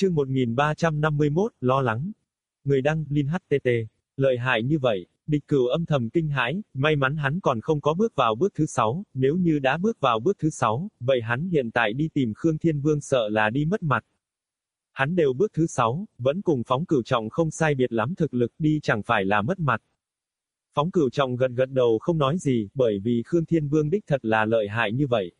Chương 1351, lo lắng. Người đăng, Linh HTT. Lợi hại như vậy, địch cửu âm thầm kinh hãi, may mắn hắn còn không có bước vào bước thứ sáu, nếu như đã bước vào bước thứ sáu, vậy hắn hiện tại đi tìm Khương Thiên Vương sợ là đi mất mặt. Hắn đều bước thứ sáu, vẫn cùng phóng cửu trọng không sai biệt lắm thực lực đi chẳng phải là mất mặt. Phóng cửu trọng gật gật đầu không nói gì, bởi vì Khương Thiên Vương đích thật là lợi hại như vậy.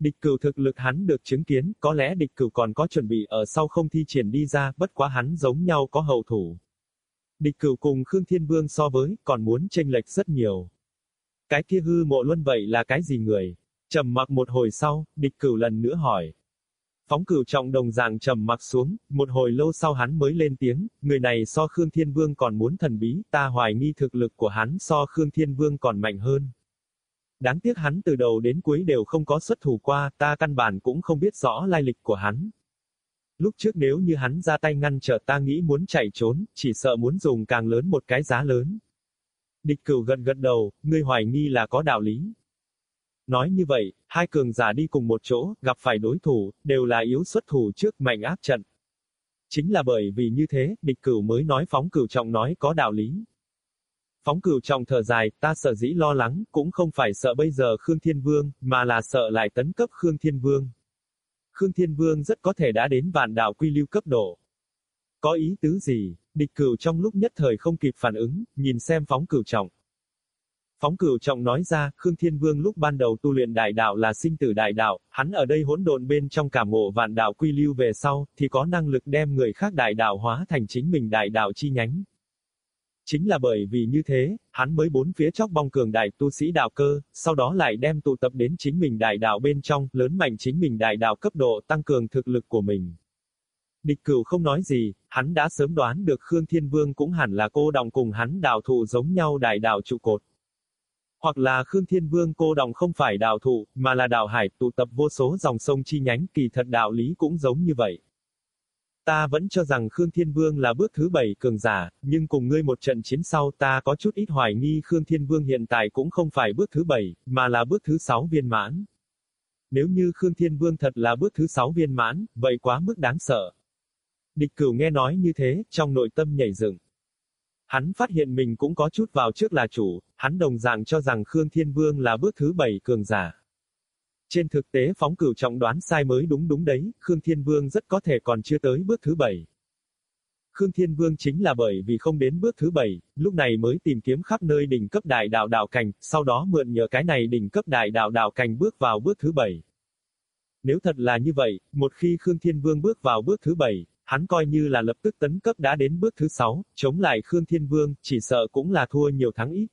Địch cửu thực lực hắn được chứng kiến, có lẽ địch cửu còn có chuẩn bị ở sau không thi triển đi ra, bất quá hắn giống nhau có hậu thủ. Địch cửu cùng Khương Thiên Vương so với, còn muốn tranh lệch rất nhiều. Cái kia hư mộ luân vậy là cái gì người? Trầm mặc một hồi sau, địch cửu lần nữa hỏi. Phóng cửu trọng đồng dạng trầm mặc xuống, một hồi lâu sau hắn mới lên tiếng, người này so Khương Thiên Vương còn muốn thần bí, ta hoài nghi thực lực của hắn so Khương Thiên Vương còn mạnh hơn. Đáng tiếc hắn từ đầu đến cuối đều không có xuất thủ qua, ta căn bản cũng không biết rõ lai lịch của hắn. Lúc trước nếu như hắn ra tay ngăn trở ta nghĩ muốn chạy trốn, chỉ sợ muốn dùng càng lớn một cái giá lớn. Địch cửu gật gật đầu, ngươi hoài nghi là có đạo lý. Nói như vậy, hai cường giả đi cùng một chỗ, gặp phải đối thủ, đều là yếu xuất thủ trước mạnh áp trận. Chính là bởi vì như thế, địch cửu mới nói phóng cửu trọng nói có đạo lý. Phóng cửu trọng thở dài, ta sợ dĩ lo lắng, cũng không phải sợ bây giờ Khương Thiên Vương, mà là sợ lại tấn cấp Khương Thiên Vương. Khương Thiên Vương rất có thể đã đến vạn đạo quy lưu cấp độ. Có ý tứ gì? Địch cửu trong lúc nhất thời không kịp phản ứng, nhìn xem phóng cửu trọng. Phóng cửu trọng nói ra, Khương Thiên Vương lúc ban đầu tu luyện đại đạo là sinh tử đại đạo, hắn ở đây hỗn độn bên trong cảm ngộ vạn đạo quy lưu về sau, thì có năng lực đem người khác đại đạo hóa thành chính mình đại đạo chi nhánh. Chính là bởi vì như thế, hắn mới bốn phía chóc bong cường đại tu sĩ đạo cơ, sau đó lại đem tụ tập đến chính mình đại đạo bên trong, lớn mạnh chính mình đại đạo cấp độ tăng cường thực lực của mình. Địch cửu không nói gì, hắn đã sớm đoán được Khương Thiên Vương cũng hẳn là cô đồng cùng hắn đạo thụ giống nhau đại đạo trụ cột. Hoặc là Khương Thiên Vương cô đồng không phải đạo thụ, mà là đạo hải tụ tập vô số dòng sông chi nhánh kỳ thật đạo lý cũng giống như vậy. Ta vẫn cho rằng Khương Thiên Vương là bước thứ bảy cường giả, nhưng cùng ngươi một trận chiến sau ta có chút ít hoài nghi Khương Thiên Vương hiện tại cũng không phải bước thứ bảy, mà là bước thứ sáu viên mãn. Nếu như Khương Thiên Vương thật là bước thứ sáu viên mãn, vậy quá mức đáng sợ. Địch cửu nghe nói như thế, trong nội tâm nhảy dựng. Hắn phát hiện mình cũng có chút vào trước là chủ, hắn đồng dạng cho rằng Khương Thiên Vương là bước thứ bảy cường giả. Trên thực tế phóng cửu trọng đoán sai mới đúng đúng đấy, Khương Thiên Vương rất có thể còn chưa tới bước thứ bảy. Khương Thiên Vương chính là bởi vì không đến bước thứ bảy, lúc này mới tìm kiếm khắp nơi đỉnh cấp đại đạo đạo cảnh, sau đó mượn nhờ cái này đỉnh cấp đại đạo đạo cảnh bước vào bước thứ bảy. Nếu thật là như vậy, một khi Khương Thiên Vương bước vào bước thứ bảy, hắn coi như là lập tức tấn cấp đã đến bước thứ sáu, chống lại Khương Thiên Vương, chỉ sợ cũng là thua nhiều thắng ít.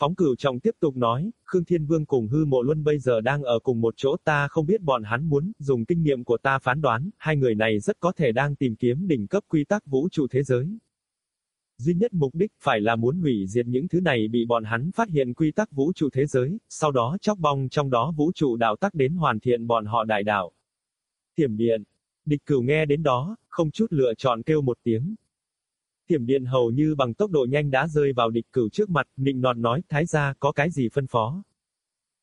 Phóng cửu trọng tiếp tục nói, Khương Thiên Vương cùng Hư Mộ Luân bây giờ đang ở cùng một chỗ ta không biết bọn hắn muốn, dùng kinh nghiệm của ta phán đoán, hai người này rất có thể đang tìm kiếm đỉnh cấp quy tắc vũ trụ thế giới. Duy nhất mục đích phải là muốn hủy diệt những thứ này bị bọn hắn phát hiện quy tắc vũ trụ thế giới, sau đó chóc bong trong đó vũ trụ đạo tắc đến hoàn thiện bọn họ đại đạo. Tiểm điện. Địch cửu nghe đến đó, không chút lựa chọn kêu một tiếng, thiểm điện hầu như bằng tốc độ nhanh đã rơi vào địch cửu trước mặt, nịnh nọt nói, thái gia có cái gì phân phó.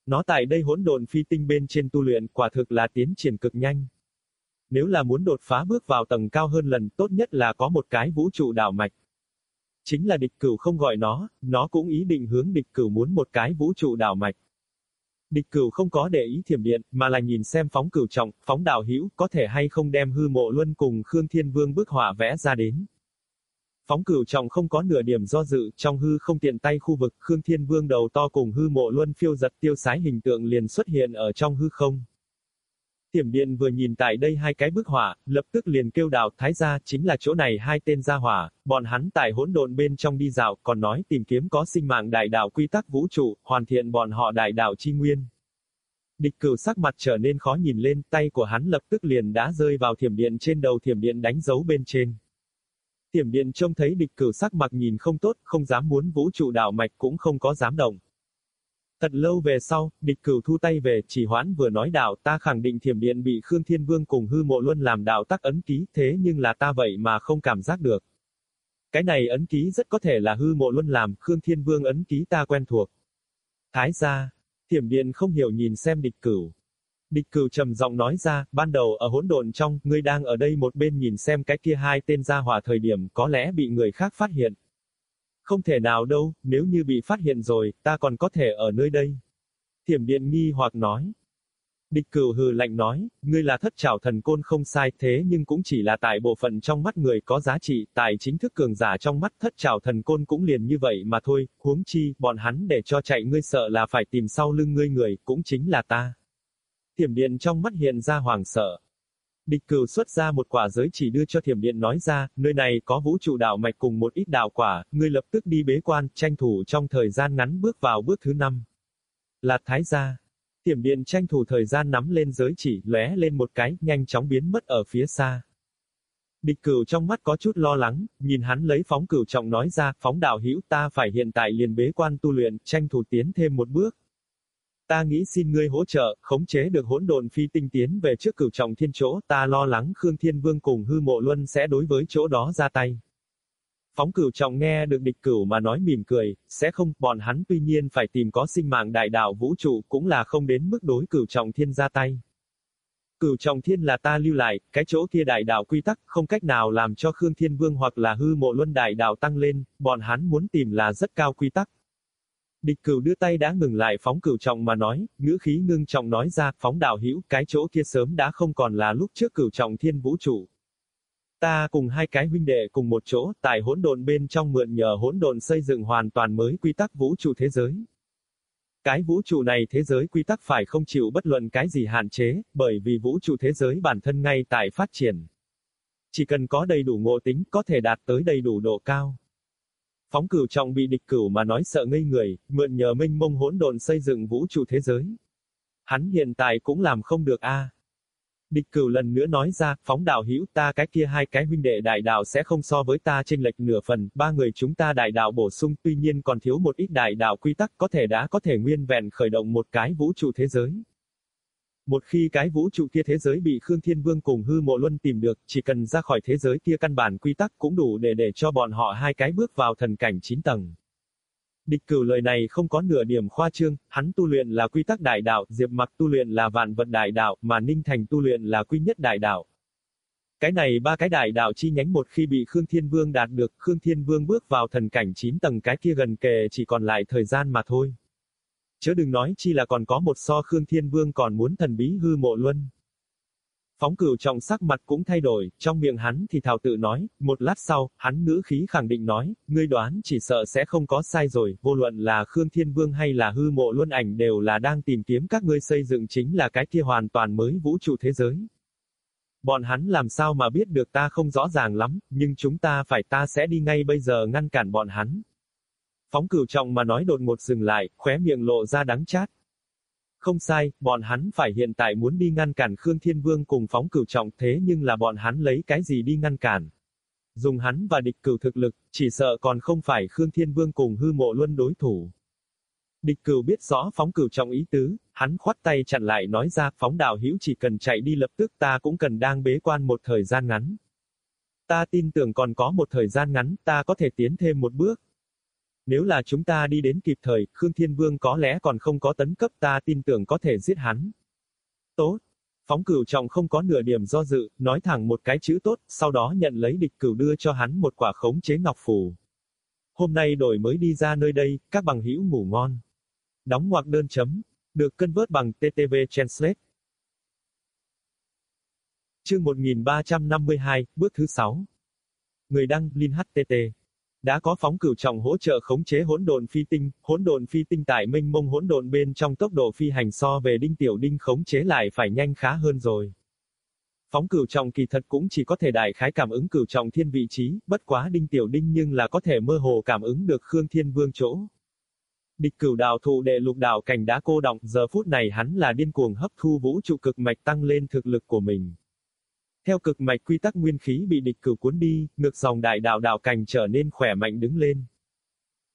Nó tại đây hỗn độn phi tinh bên trên tu luyện, quả thực là tiến triển cực nhanh. Nếu là muốn đột phá bước vào tầng cao hơn lần, tốt nhất là có một cái vũ trụ đảo mạch. Chính là địch cửu không gọi nó, nó cũng ý định hướng địch cửu muốn một cái vũ trụ đảo mạch. Địch cửu không có để ý thiểm điện, mà là nhìn xem phóng cửu trọng, phóng đảo hữu có thể hay không đem hư mộ luân cùng Khương Thiên Vương bức họa vẽ ra đến. Phóng cửu trọng không có nửa điểm do dự, trong hư không tiện tay khu vực, Khương Thiên Vương đầu to cùng hư mộ luân phiêu giật tiêu sái hình tượng liền xuất hiện ở trong hư không. Tiểm điện vừa nhìn tại đây hai cái bức họa, lập tức liền kêu đạo thái gia chính là chỗ này hai tên gia hỏa, bọn hắn tại hỗn độn bên trong đi dạo, còn nói tìm kiếm có sinh mạng đại đạo quy tắc vũ trụ, hoàn thiện bọn họ đại đạo chi nguyên. Địch cửu sắc mặt trở nên khó nhìn lên, tay của hắn lập tức liền đã rơi vào thiểm điện trên đầu thiểm điện đánh dấu bên trên. Tiềm điện trông thấy địch cửu sắc mặt nhìn không tốt, không dám muốn vũ trụ đạo mạch cũng không có dám động. Thật lâu về sau, địch cửu thu tay về, chỉ hoãn vừa nói đạo ta khẳng định thiểm điện bị Khương Thiên Vương cùng hư mộ luân làm đạo tắc ấn ký, thế nhưng là ta vậy mà không cảm giác được. Cái này ấn ký rất có thể là hư mộ luân làm, Khương Thiên Vương ấn ký ta quen thuộc. Thái gia, thiểm điện không hiểu nhìn xem địch cửu. Địch cửu trầm giọng nói ra, ban đầu ở hỗn độn trong, ngươi đang ở đây một bên nhìn xem cái kia hai tên gia hỏa thời điểm có lẽ bị người khác phát hiện. Không thể nào đâu, nếu như bị phát hiện rồi, ta còn có thể ở nơi đây. Thiểm điện nghi hoặc nói. Địch cửu hừ lạnh nói, ngươi là thất trảo thần côn không sai thế nhưng cũng chỉ là tại bộ phận trong mắt người có giá trị, tại chính thức cường giả trong mắt thất trảo thần côn cũng liền như vậy mà thôi, huống chi, bọn hắn để cho chạy ngươi sợ là phải tìm sau lưng ngươi người, cũng chính là ta. Thiểm điện trong mắt hiện ra hoàng sợ. Địch cửu xuất ra một quả giới chỉ đưa cho thiểm điện nói ra, nơi này có vũ trụ đạo mạch cùng một ít đạo quả, ngươi lập tức đi bế quan, tranh thủ trong thời gian ngắn bước vào bước thứ năm. Là thái gia. Thiểm điện tranh thủ thời gian nắm lên giới chỉ, lóe lên một cái, nhanh chóng biến mất ở phía xa. Địch cửu trong mắt có chút lo lắng, nhìn hắn lấy phóng cửu trọng nói ra, phóng đạo hữu ta phải hiện tại liền bế quan tu luyện, tranh thủ tiến thêm một bước. Ta nghĩ xin ngươi hỗ trợ, khống chế được hỗn độn phi tinh tiến về trước cửu trọng thiên chỗ, ta lo lắng Khương Thiên Vương cùng hư mộ luân sẽ đối với chỗ đó ra tay. Phóng cửu trọng nghe được địch cửu mà nói mỉm cười, sẽ không, bọn hắn tuy nhiên phải tìm có sinh mạng đại đạo vũ trụ cũng là không đến mức đối cửu trọng thiên ra tay. Cửu trọng thiên là ta lưu lại, cái chỗ kia đại đạo quy tắc, không cách nào làm cho Khương Thiên Vương hoặc là hư mộ luân đại đạo tăng lên, bọn hắn muốn tìm là rất cao quy tắc. Địch cửu đưa tay đã ngừng lại phóng cửu trọng mà nói, ngữ khí ngưng trọng nói ra, phóng đạo hữu cái chỗ kia sớm đã không còn là lúc trước cửu trọng thiên vũ trụ. Ta cùng hai cái huynh đệ cùng một chỗ, tại hỗn độn bên trong mượn nhờ hỗn độn xây dựng hoàn toàn mới quy tắc vũ trụ thế giới. Cái vũ trụ này thế giới quy tắc phải không chịu bất luận cái gì hạn chế, bởi vì vũ trụ thế giới bản thân ngay tại phát triển. Chỉ cần có đầy đủ ngộ tính, có thể đạt tới đầy đủ độ cao. Phóng cửu trọng bị địch cửu mà nói sợ ngây người, mượn nhờ minh mông hỗn độn xây dựng vũ trụ thế giới. Hắn hiện tại cũng làm không được a. Địch cửu lần nữa nói ra, phóng đạo hữu ta cái kia hai cái huynh đệ đại đạo sẽ không so với ta chênh lệch nửa phần, ba người chúng ta đại đạo bổ sung tuy nhiên còn thiếu một ít đại đạo quy tắc có thể đã có thể nguyên vẹn khởi động một cái vũ trụ thế giới. Một khi cái vũ trụ kia thế giới bị Khương Thiên Vương cùng hư mộ luân tìm được, chỉ cần ra khỏi thế giới kia căn bản quy tắc cũng đủ để để cho bọn họ hai cái bước vào thần cảnh 9 tầng. Địch cửu lời này không có nửa điểm khoa trương, hắn tu luyện là quy tắc đại đạo, Diệp Mặc tu luyện là vạn vật đại đạo, mà Ninh Thành tu luyện là quy nhất đại đạo. Cái này ba cái đại đạo chi nhánh một khi bị Khương Thiên Vương đạt được, Khương Thiên Vương bước vào thần cảnh 9 tầng cái kia gần kề chỉ còn lại thời gian mà thôi. Chớ đừng nói chi là còn có một so Khương Thiên Vương còn muốn thần bí hư mộ luân. Phóng cửu trọng sắc mặt cũng thay đổi, trong miệng hắn thì thảo tự nói, một lát sau, hắn ngữ khí khẳng định nói, ngươi đoán chỉ sợ sẽ không có sai rồi, vô luận là Khương Thiên Vương hay là hư mộ luân ảnh đều là đang tìm kiếm các ngươi xây dựng chính là cái kia hoàn toàn mới vũ trụ thế giới. Bọn hắn làm sao mà biết được ta không rõ ràng lắm, nhưng chúng ta phải ta sẽ đi ngay bây giờ ngăn cản bọn hắn. Phóng cửu trọng mà nói đột ngột dừng lại, khóe miệng lộ ra đắng chát. Không sai, bọn hắn phải hiện tại muốn đi ngăn cản Khương Thiên Vương cùng phóng cửu trọng thế nhưng là bọn hắn lấy cái gì đi ngăn cản. Dùng hắn và địch cửu thực lực, chỉ sợ còn không phải Khương Thiên Vương cùng hư mộ luân đối thủ. Địch cửu biết rõ phóng cửu trọng ý tứ, hắn khoát tay chặn lại nói ra phóng đạo hữu chỉ cần chạy đi lập tức ta cũng cần đang bế quan một thời gian ngắn. Ta tin tưởng còn có một thời gian ngắn ta có thể tiến thêm một bước, nếu là chúng ta đi đến kịp thời, Khương Thiên Vương có lẽ còn không có tấn cấp ta tin tưởng có thể giết hắn. Tốt. Phóng cửu trọng không có nửa điểm do dự, nói thẳng một cái chữ tốt, sau đó nhận lấy địch cửu đưa cho hắn một quả khống chế ngọc phù. Hôm nay đổi mới đi ra nơi đây, các bằng hữu ngủ ngon. Đóng ngoặc đơn chấm. Được cân vớt bằng TTV Translate. Chương 1352, bước thứ 6. Người đăng, Linh HTT đã có phóng cửu trọng hỗ trợ khống chế hỗn độn phi tinh, hỗn độn phi tinh tại minh mông hỗn độn bên trong tốc độ phi hành so về đinh tiểu đinh khống chế lại phải nhanh khá hơn rồi. Phóng cửu trọng kỳ thật cũng chỉ có thể đại khái cảm ứng cửu trọng thiên vị trí, bất quá đinh tiểu đinh nhưng là có thể mơ hồ cảm ứng được Khương Thiên Vương chỗ. Địch cửu đạo thụ đệ lục đạo cảnh đã cô động, giờ phút này hắn là điên cuồng hấp thu vũ trụ cực mạch tăng lên thực lực của mình. Theo cực mạch quy tắc nguyên khí bị địch cửu cuốn đi, ngược dòng đại đạo đạo cảnh trở nên khỏe mạnh đứng lên.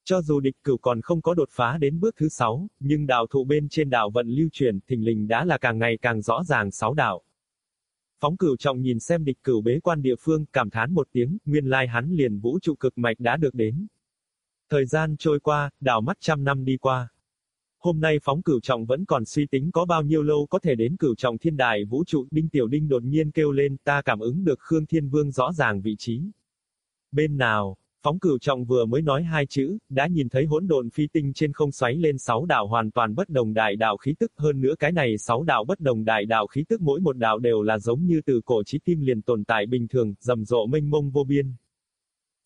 Cho dù địch cửu còn không có đột phá đến bước thứ sáu, nhưng đạo thụ bên trên đạo vận lưu truyền, thình lình đã là càng ngày càng rõ ràng sáu đạo. Phóng cửu trọng nhìn xem địch cửu bế quan địa phương, cảm thán một tiếng, nguyên lai hắn liền vũ trụ cực mạch đã được đến. Thời gian trôi qua, đảo mắt trăm năm đi qua. Hôm nay phóng cửu trọng vẫn còn suy tính có bao nhiêu lâu có thể đến cửu trọng thiên đài vũ trụ, Đinh Tiểu Đinh đột nhiên kêu lên, ta cảm ứng được Khương Thiên Vương rõ ràng vị trí. Bên nào? Phóng cửu trọng vừa mới nói hai chữ, đã nhìn thấy hỗn độn phi tinh trên không xoáy lên sáu đạo hoàn toàn bất đồng đại đạo khí tức, hơn nữa cái này sáu đạo bất đồng đại đạo khí tức mỗi một đạo đều là giống như từ cổ chí kim liền tồn tại bình thường, rầm rộ mênh mông vô biên.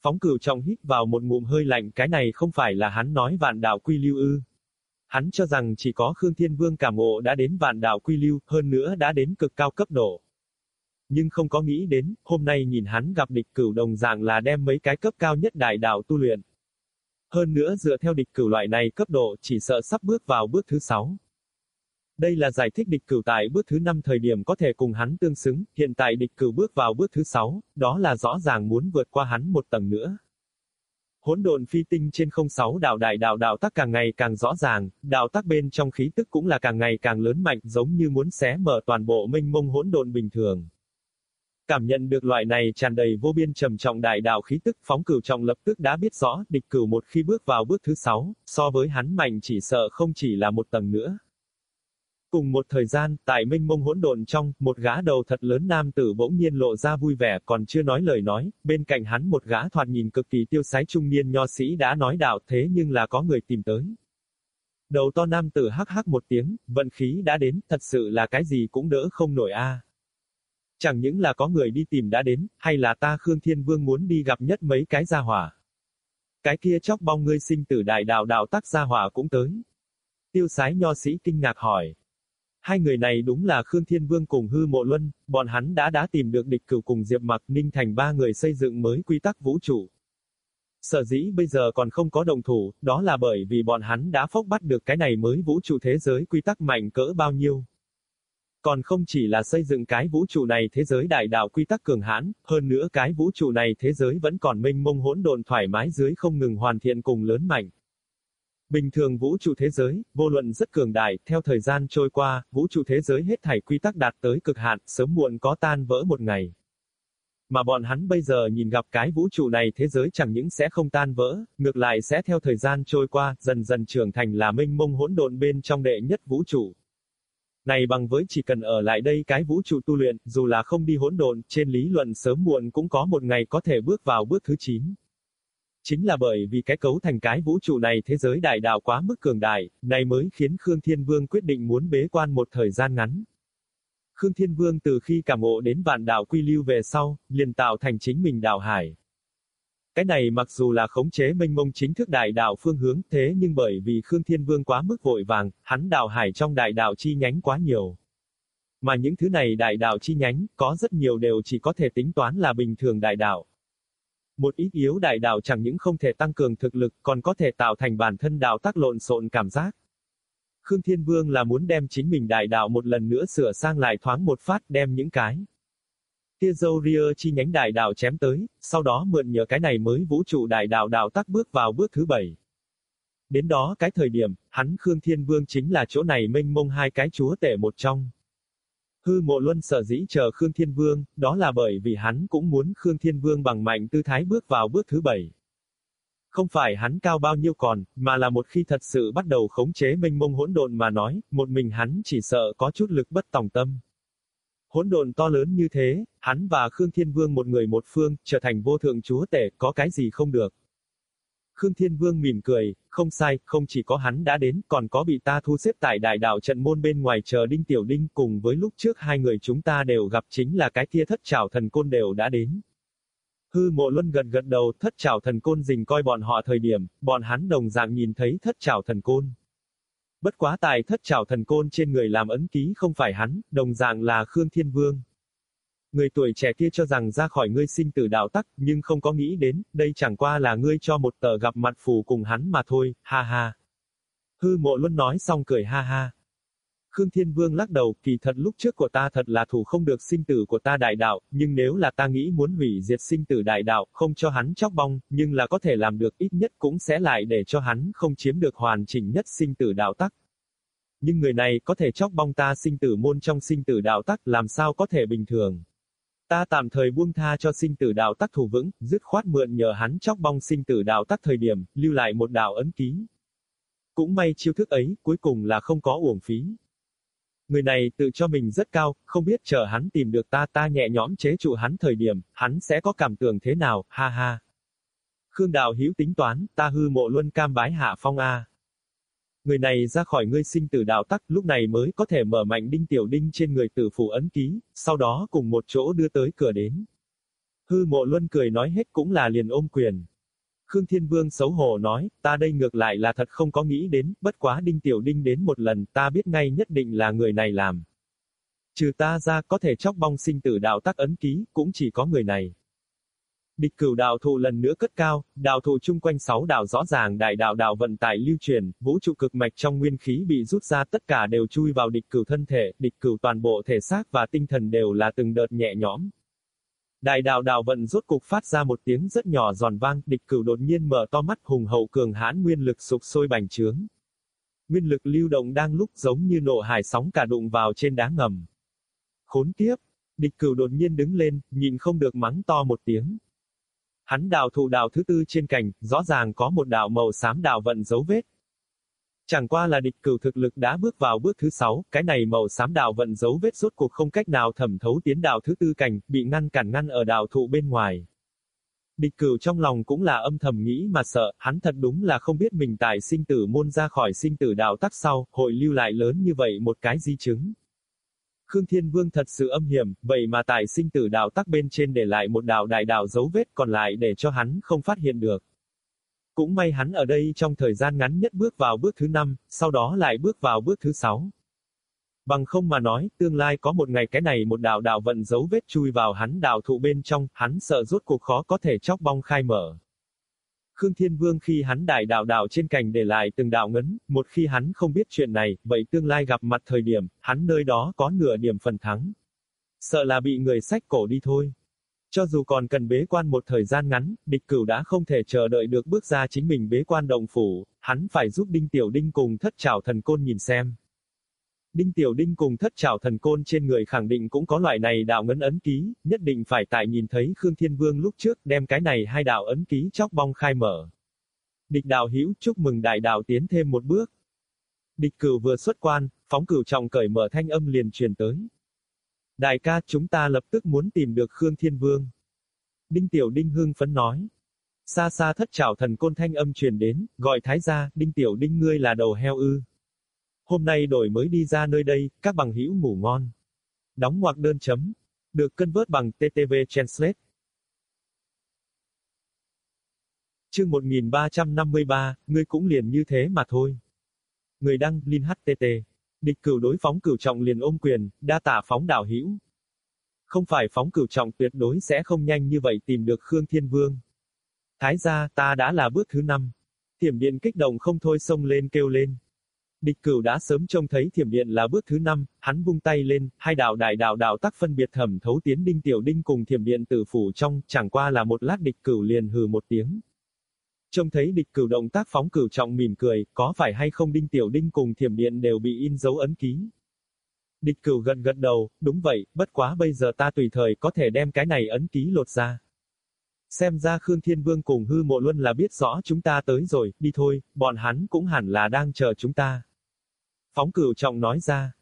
Phóng cửu trọng hít vào một ngụm hơi lạnh, cái này không phải là hắn nói vạn đạo quy lưu ư. Hắn cho rằng chỉ có Khương Thiên Vương cảm ngộ đã đến vạn đạo quy lưu, hơn nữa đã đến cực cao cấp độ. Nhưng không có nghĩ đến, hôm nay nhìn hắn gặp địch cửu đồng dạng là đem mấy cái cấp cao nhất đại đạo tu luyện. Hơn nữa dựa theo địch cửu loại này cấp độ chỉ sợ sắp bước vào bước thứ sáu. Đây là giải thích địch cửu tại bước thứ năm thời điểm có thể cùng hắn tương xứng, hiện tại địch cửu bước vào bước thứ sáu, đó là rõ ràng muốn vượt qua hắn một tầng nữa. Hỗn độn phi tinh trên không sáu đạo đại đạo đạo tắc càng ngày càng rõ ràng, đạo tắc bên trong khí tức cũng là càng ngày càng lớn mạnh giống như muốn xé mở toàn bộ minh mông hỗn độn bình thường. Cảm nhận được loại này tràn đầy vô biên trầm trọng đại đạo khí tức, phóng cửu trọng lập tức đã biết rõ, địch cửu một khi bước vào bước thứ sáu, so với hắn mạnh chỉ sợ không chỉ là một tầng nữa. Cùng một thời gian, tại minh mông hỗn độn trong, một gã đầu thật lớn nam tử bỗng nhiên lộ ra vui vẻ còn chưa nói lời nói, bên cạnh hắn một gã thoạt nhìn cực kỳ tiêu sái trung niên nho sĩ đã nói đạo thế nhưng là có người tìm tới. Đầu to nam tử hắc hắc một tiếng, vận khí đã đến, thật sự là cái gì cũng đỡ không nổi a. Chẳng những là có người đi tìm đã đến, hay là ta Khương Thiên Vương muốn đi gặp nhất mấy cái gia hỏa. Cái kia chóc bong ngươi sinh tử đại đạo đạo tác gia hỏa cũng tới. Tiêu sái nho sĩ kinh ngạc hỏi. Hai người này đúng là Khương Thiên Vương cùng Hư Mộ Luân, bọn hắn đã đã tìm được địch cửu cùng Diệp Mặc Ninh thành ba người xây dựng mới quy tắc vũ trụ. Sở dĩ bây giờ còn không có đồng thủ, đó là bởi vì bọn hắn đã phốc bắt được cái này mới vũ trụ thế giới quy tắc mạnh cỡ bao nhiêu. Còn không chỉ là xây dựng cái vũ trụ này thế giới đại đạo quy tắc cường hãn, hơn nữa cái vũ trụ này thế giới vẫn còn mênh mông hỗn độn thoải mái dưới không ngừng hoàn thiện cùng lớn mạnh. Bình thường vũ trụ thế giới, vô luận rất cường đại, theo thời gian trôi qua, vũ trụ thế giới hết thảy quy tắc đạt tới cực hạn, sớm muộn có tan vỡ một ngày. Mà bọn hắn bây giờ nhìn gặp cái vũ trụ này thế giới chẳng những sẽ không tan vỡ, ngược lại sẽ theo thời gian trôi qua, dần dần trưởng thành là minh mông hỗn độn bên trong đệ nhất vũ trụ. Này bằng với chỉ cần ở lại đây cái vũ trụ tu luyện, dù là không đi hỗn độn, trên lý luận sớm muộn cũng có một ngày có thể bước vào bước thứ 9. Chính là bởi vì cái cấu thành cái vũ trụ này thế giới đại đạo quá mức cường đại, này mới khiến Khương Thiên Vương quyết định muốn bế quan một thời gian ngắn. Khương Thiên Vương từ khi cảm ngộ đến vạn đạo quy lưu về sau, liền tạo thành chính mình đạo hải. Cái này mặc dù là khống chế mênh mông chính thức đại đạo phương hướng thế nhưng bởi vì Khương Thiên Vương quá mức vội vàng, hắn đạo hải trong đại đạo chi nhánh quá nhiều. Mà những thứ này đại đạo chi nhánh, có rất nhiều đều chỉ có thể tính toán là bình thường đại đạo. Một ít yếu đại đạo chẳng những không thể tăng cường thực lực, còn có thể tạo thành bản thân đạo tác lộn xộn cảm giác. Khương Thiên Vương là muốn đem chính mình đại đạo một lần nữa sửa sang lại thoáng một phát đem những cái tia dâu ria chi nhánh đại đạo chém tới, sau đó mượn nhờ cái này mới vũ trụ đại đạo đạo tắc bước vào bước thứ bảy. Đến đó cái thời điểm, hắn Khương Thiên Vương chính là chỗ này mênh mông hai cái chúa tể một trong. Hư mộ luân sở dĩ chờ Khương Thiên Vương, đó là bởi vì hắn cũng muốn Khương Thiên Vương bằng mạnh tư thái bước vào bước thứ bảy. Không phải hắn cao bao nhiêu còn, mà là một khi thật sự bắt đầu khống chế mênh mông hỗn độn mà nói, một mình hắn chỉ sợ có chút lực bất tòng tâm. Hỗn độn to lớn như thế, hắn và Khương Thiên Vương một người một phương, trở thành vô thượng chúa tể, có cái gì không được. Khương Thiên Vương mỉm cười, không sai, không chỉ có hắn đã đến, còn có bị ta thu xếp tại đại đạo trận môn bên ngoài chờ Đinh Tiểu Đinh cùng với lúc trước hai người chúng ta đều gặp chính là cái kia thất trảo thần côn đều đã đến. Hư mộ luân gật gật đầu, thất trảo thần côn dình coi bọn họ thời điểm, bọn hắn đồng dạng nhìn thấy thất trảo thần côn. Bất quá tài thất trảo thần côn trên người làm ấn ký không phải hắn, đồng dạng là Khương Thiên Vương. Người tuổi trẻ kia cho rằng ra khỏi ngươi sinh tử đạo tắc, nhưng không có nghĩ đến, đây chẳng qua là ngươi cho một tờ gặp mặt phù cùng hắn mà thôi, ha ha. Hư mộ luôn nói xong cười ha ha. Khương Thiên Vương lắc đầu, kỳ thật lúc trước của ta thật là thủ không được sinh tử của ta đại đạo, nhưng nếu là ta nghĩ muốn hủy diệt sinh tử đại đạo, không cho hắn chóc bong, nhưng là có thể làm được ít nhất cũng sẽ lại để cho hắn không chiếm được hoàn chỉnh nhất sinh tử đạo tắc. Nhưng người này có thể chóc bong ta sinh tử môn trong sinh tử đạo tắc, làm sao có thể bình thường. Ta tạm thời buông tha cho sinh tử đạo tắc thủ vững, dứt khoát mượn nhờ hắn chóc bong sinh tử đạo tắc thời điểm, lưu lại một đạo ấn ký. Cũng may chiêu thức ấy, cuối cùng là không có uổng phí. Người này tự cho mình rất cao, không biết chờ hắn tìm được ta ta nhẹ nhõm chế trụ hắn thời điểm, hắn sẽ có cảm tưởng thế nào, ha ha. Khương Đạo hiếu tính toán, ta hư mộ luân cam bái hạ phong A. Người này ra khỏi ngươi sinh tử đạo tắc, lúc này mới có thể mở mạnh đinh tiểu đinh trên người tử phủ ấn ký, sau đó cùng một chỗ đưa tới cửa đến. Hư mộ luân cười nói hết cũng là liền ôm quyền. Khương Thiên Vương xấu hổ nói, ta đây ngược lại là thật không có nghĩ đến, bất quá đinh tiểu đinh đến một lần, ta biết ngay nhất định là người này làm. Trừ ta ra có thể chóc bong sinh tử đạo tắc ấn ký, cũng chỉ có người này. Địch cửu đạo thụ lần nữa cất cao, đạo thụ chung quanh sáu đạo rõ ràng đại đạo đạo vận tải lưu truyền, vũ trụ cực mạch trong nguyên khí bị rút ra tất cả đều chui vào địch cửu thân thể, địch cửu toàn bộ thể xác và tinh thần đều là từng đợt nhẹ nhõm. Đại đạo đạo vận rốt cục phát ra một tiếng rất nhỏ giòn vang, địch cửu đột nhiên mở to mắt hùng hậu cường hãn nguyên lực sục sôi bành trướng. Nguyên lực lưu động đang lúc giống như nổ hải sóng cả đụng vào trên đá ngầm. Khốn kiếp, địch cửu đột nhiên đứng lên, nhìn không được mắng to một tiếng. Hắn đào thụ đào thứ tư trên cành, rõ ràng có một đạo màu xám đào vận dấu vết. Chẳng qua là địch cửu thực lực đã bước vào bước thứ sáu, cái này màu xám đào vận dấu vết rốt cuộc không cách nào thẩm thấu tiến đào thứ tư cành, bị ngăn cản ngăn ở đào thụ bên ngoài. Địch cửu trong lòng cũng là âm thầm nghĩ mà sợ, hắn thật đúng là không biết mình tại sinh tử môn ra khỏi sinh tử đạo tắc sau, hội lưu lại lớn như vậy một cái di chứng. Khương Thiên Vương thật sự âm hiểm, vậy mà tại sinh tử đạo tắc bên trên để lại một đạo đại đạo dấu vết còn lại để cho hắn không phát hiện được. Cũng may hắn ở đây trong thời gian ngắn nhất bước vào bước thứ năm, sau đó lại bước vào bước thứ sáu. Bằng không mà nói, tương lai có một ngày cái này một đạo đạo vận dấu vết chui vào hắn đạo thụ bên trong, hắn sợ rốt cuộc khó có thể chóc bong khai mở. Khương Thiên Vương khi hắn đại đạo đạo trên cành để lại từng đạo ngấn, một khi hắn không biết chuyện này, vậy tương lai gặp mặt thời điểm, hắn nơi đó có nửa điểm phần thắng. Sợ là bị người sách cổ đi thôi. Cho dù còn cần bế quan một thời gian ngắn, địch cửu đã không thể chờ đợi được bước ra chính mình bế quan động phủ, hắn phải giúp Đinh Tiểu Đinh cùng thất trảo thần côn nhìn xem. Đinh Tiểu Đinh cùng thất trảo thần côn trên người khẳng định cũng có loại này đạo ngấn ấn ký, nhất định phải tại nhìn thấy Khương Thiên Vương lúc trước đem cái này hai đạo ấn ký chóc bong khai mở. Địch đạo hữu chúc mừng đại đạo tiến thêm một bước. Địch cửu vừa xuất quan, phóng cửu trọng cởi mở thanh âm liền truyền tới. Đại ca chúng ta lập tức muốn tìm được Khương Thiên Vương. Đinh Tiểu Đinh hưng phấn nói. Xa xa thất trảo thần côn thanh âm truyền đến, gọi thái gia, Đinh Tiểu Đinh ngươi là đầu heo ư. Hôm nay đổi mới đi ra nơi đây, các bằng hữu ngủ ngon. Đóng ngoặc đơn chấm. Được cân vớt bằng TTV Translate. Chương 1353, ngươi cũng liền như thế mà thôi. Người đăng, Linh HTT. Địch cửu đối phóng cửu trọng liền ôm quyền, đa tả phóng đảo hữu. Không phải phóng cửu trọng tuyệt đối sẽ không nhanh như vậy tìm được Khương Thiên Vương. Thái gia, ta đã là bước thứ năm. Thiểm điện kích động không thôi xông lên kêu lên. Địch cửu đã sớm trông thấy thiểm điện là bước thứ năm, hắn vung tay lên, hai đạo đại đạo đạo tắc phân biệt thẩm thấu tiến đinh tiểu đinh cùng thiểm điện tử phủ trong, chẳng qua là một lát địch cửu liền hừ một tiếng. Trông thấy địch cửu động tác phóng cửu trọng mỉm cười, có phải hay không đinh tiểu đinh cùng thiểm điện đều bị in dấu ấn ký. Địch cửu gật gật đầu, đúng vậy, bất quá bây giờ ta tùy thời có thể đem cái này ấn ký lột ra. Xem ra Khương Thiên Vương cùng hư mộ luân là biết rõ chúng ta tới rồi, đi thôi, bọn hắn cũng hẳn là đang chờ chúng ta. Phóng cửu trọng nói ra.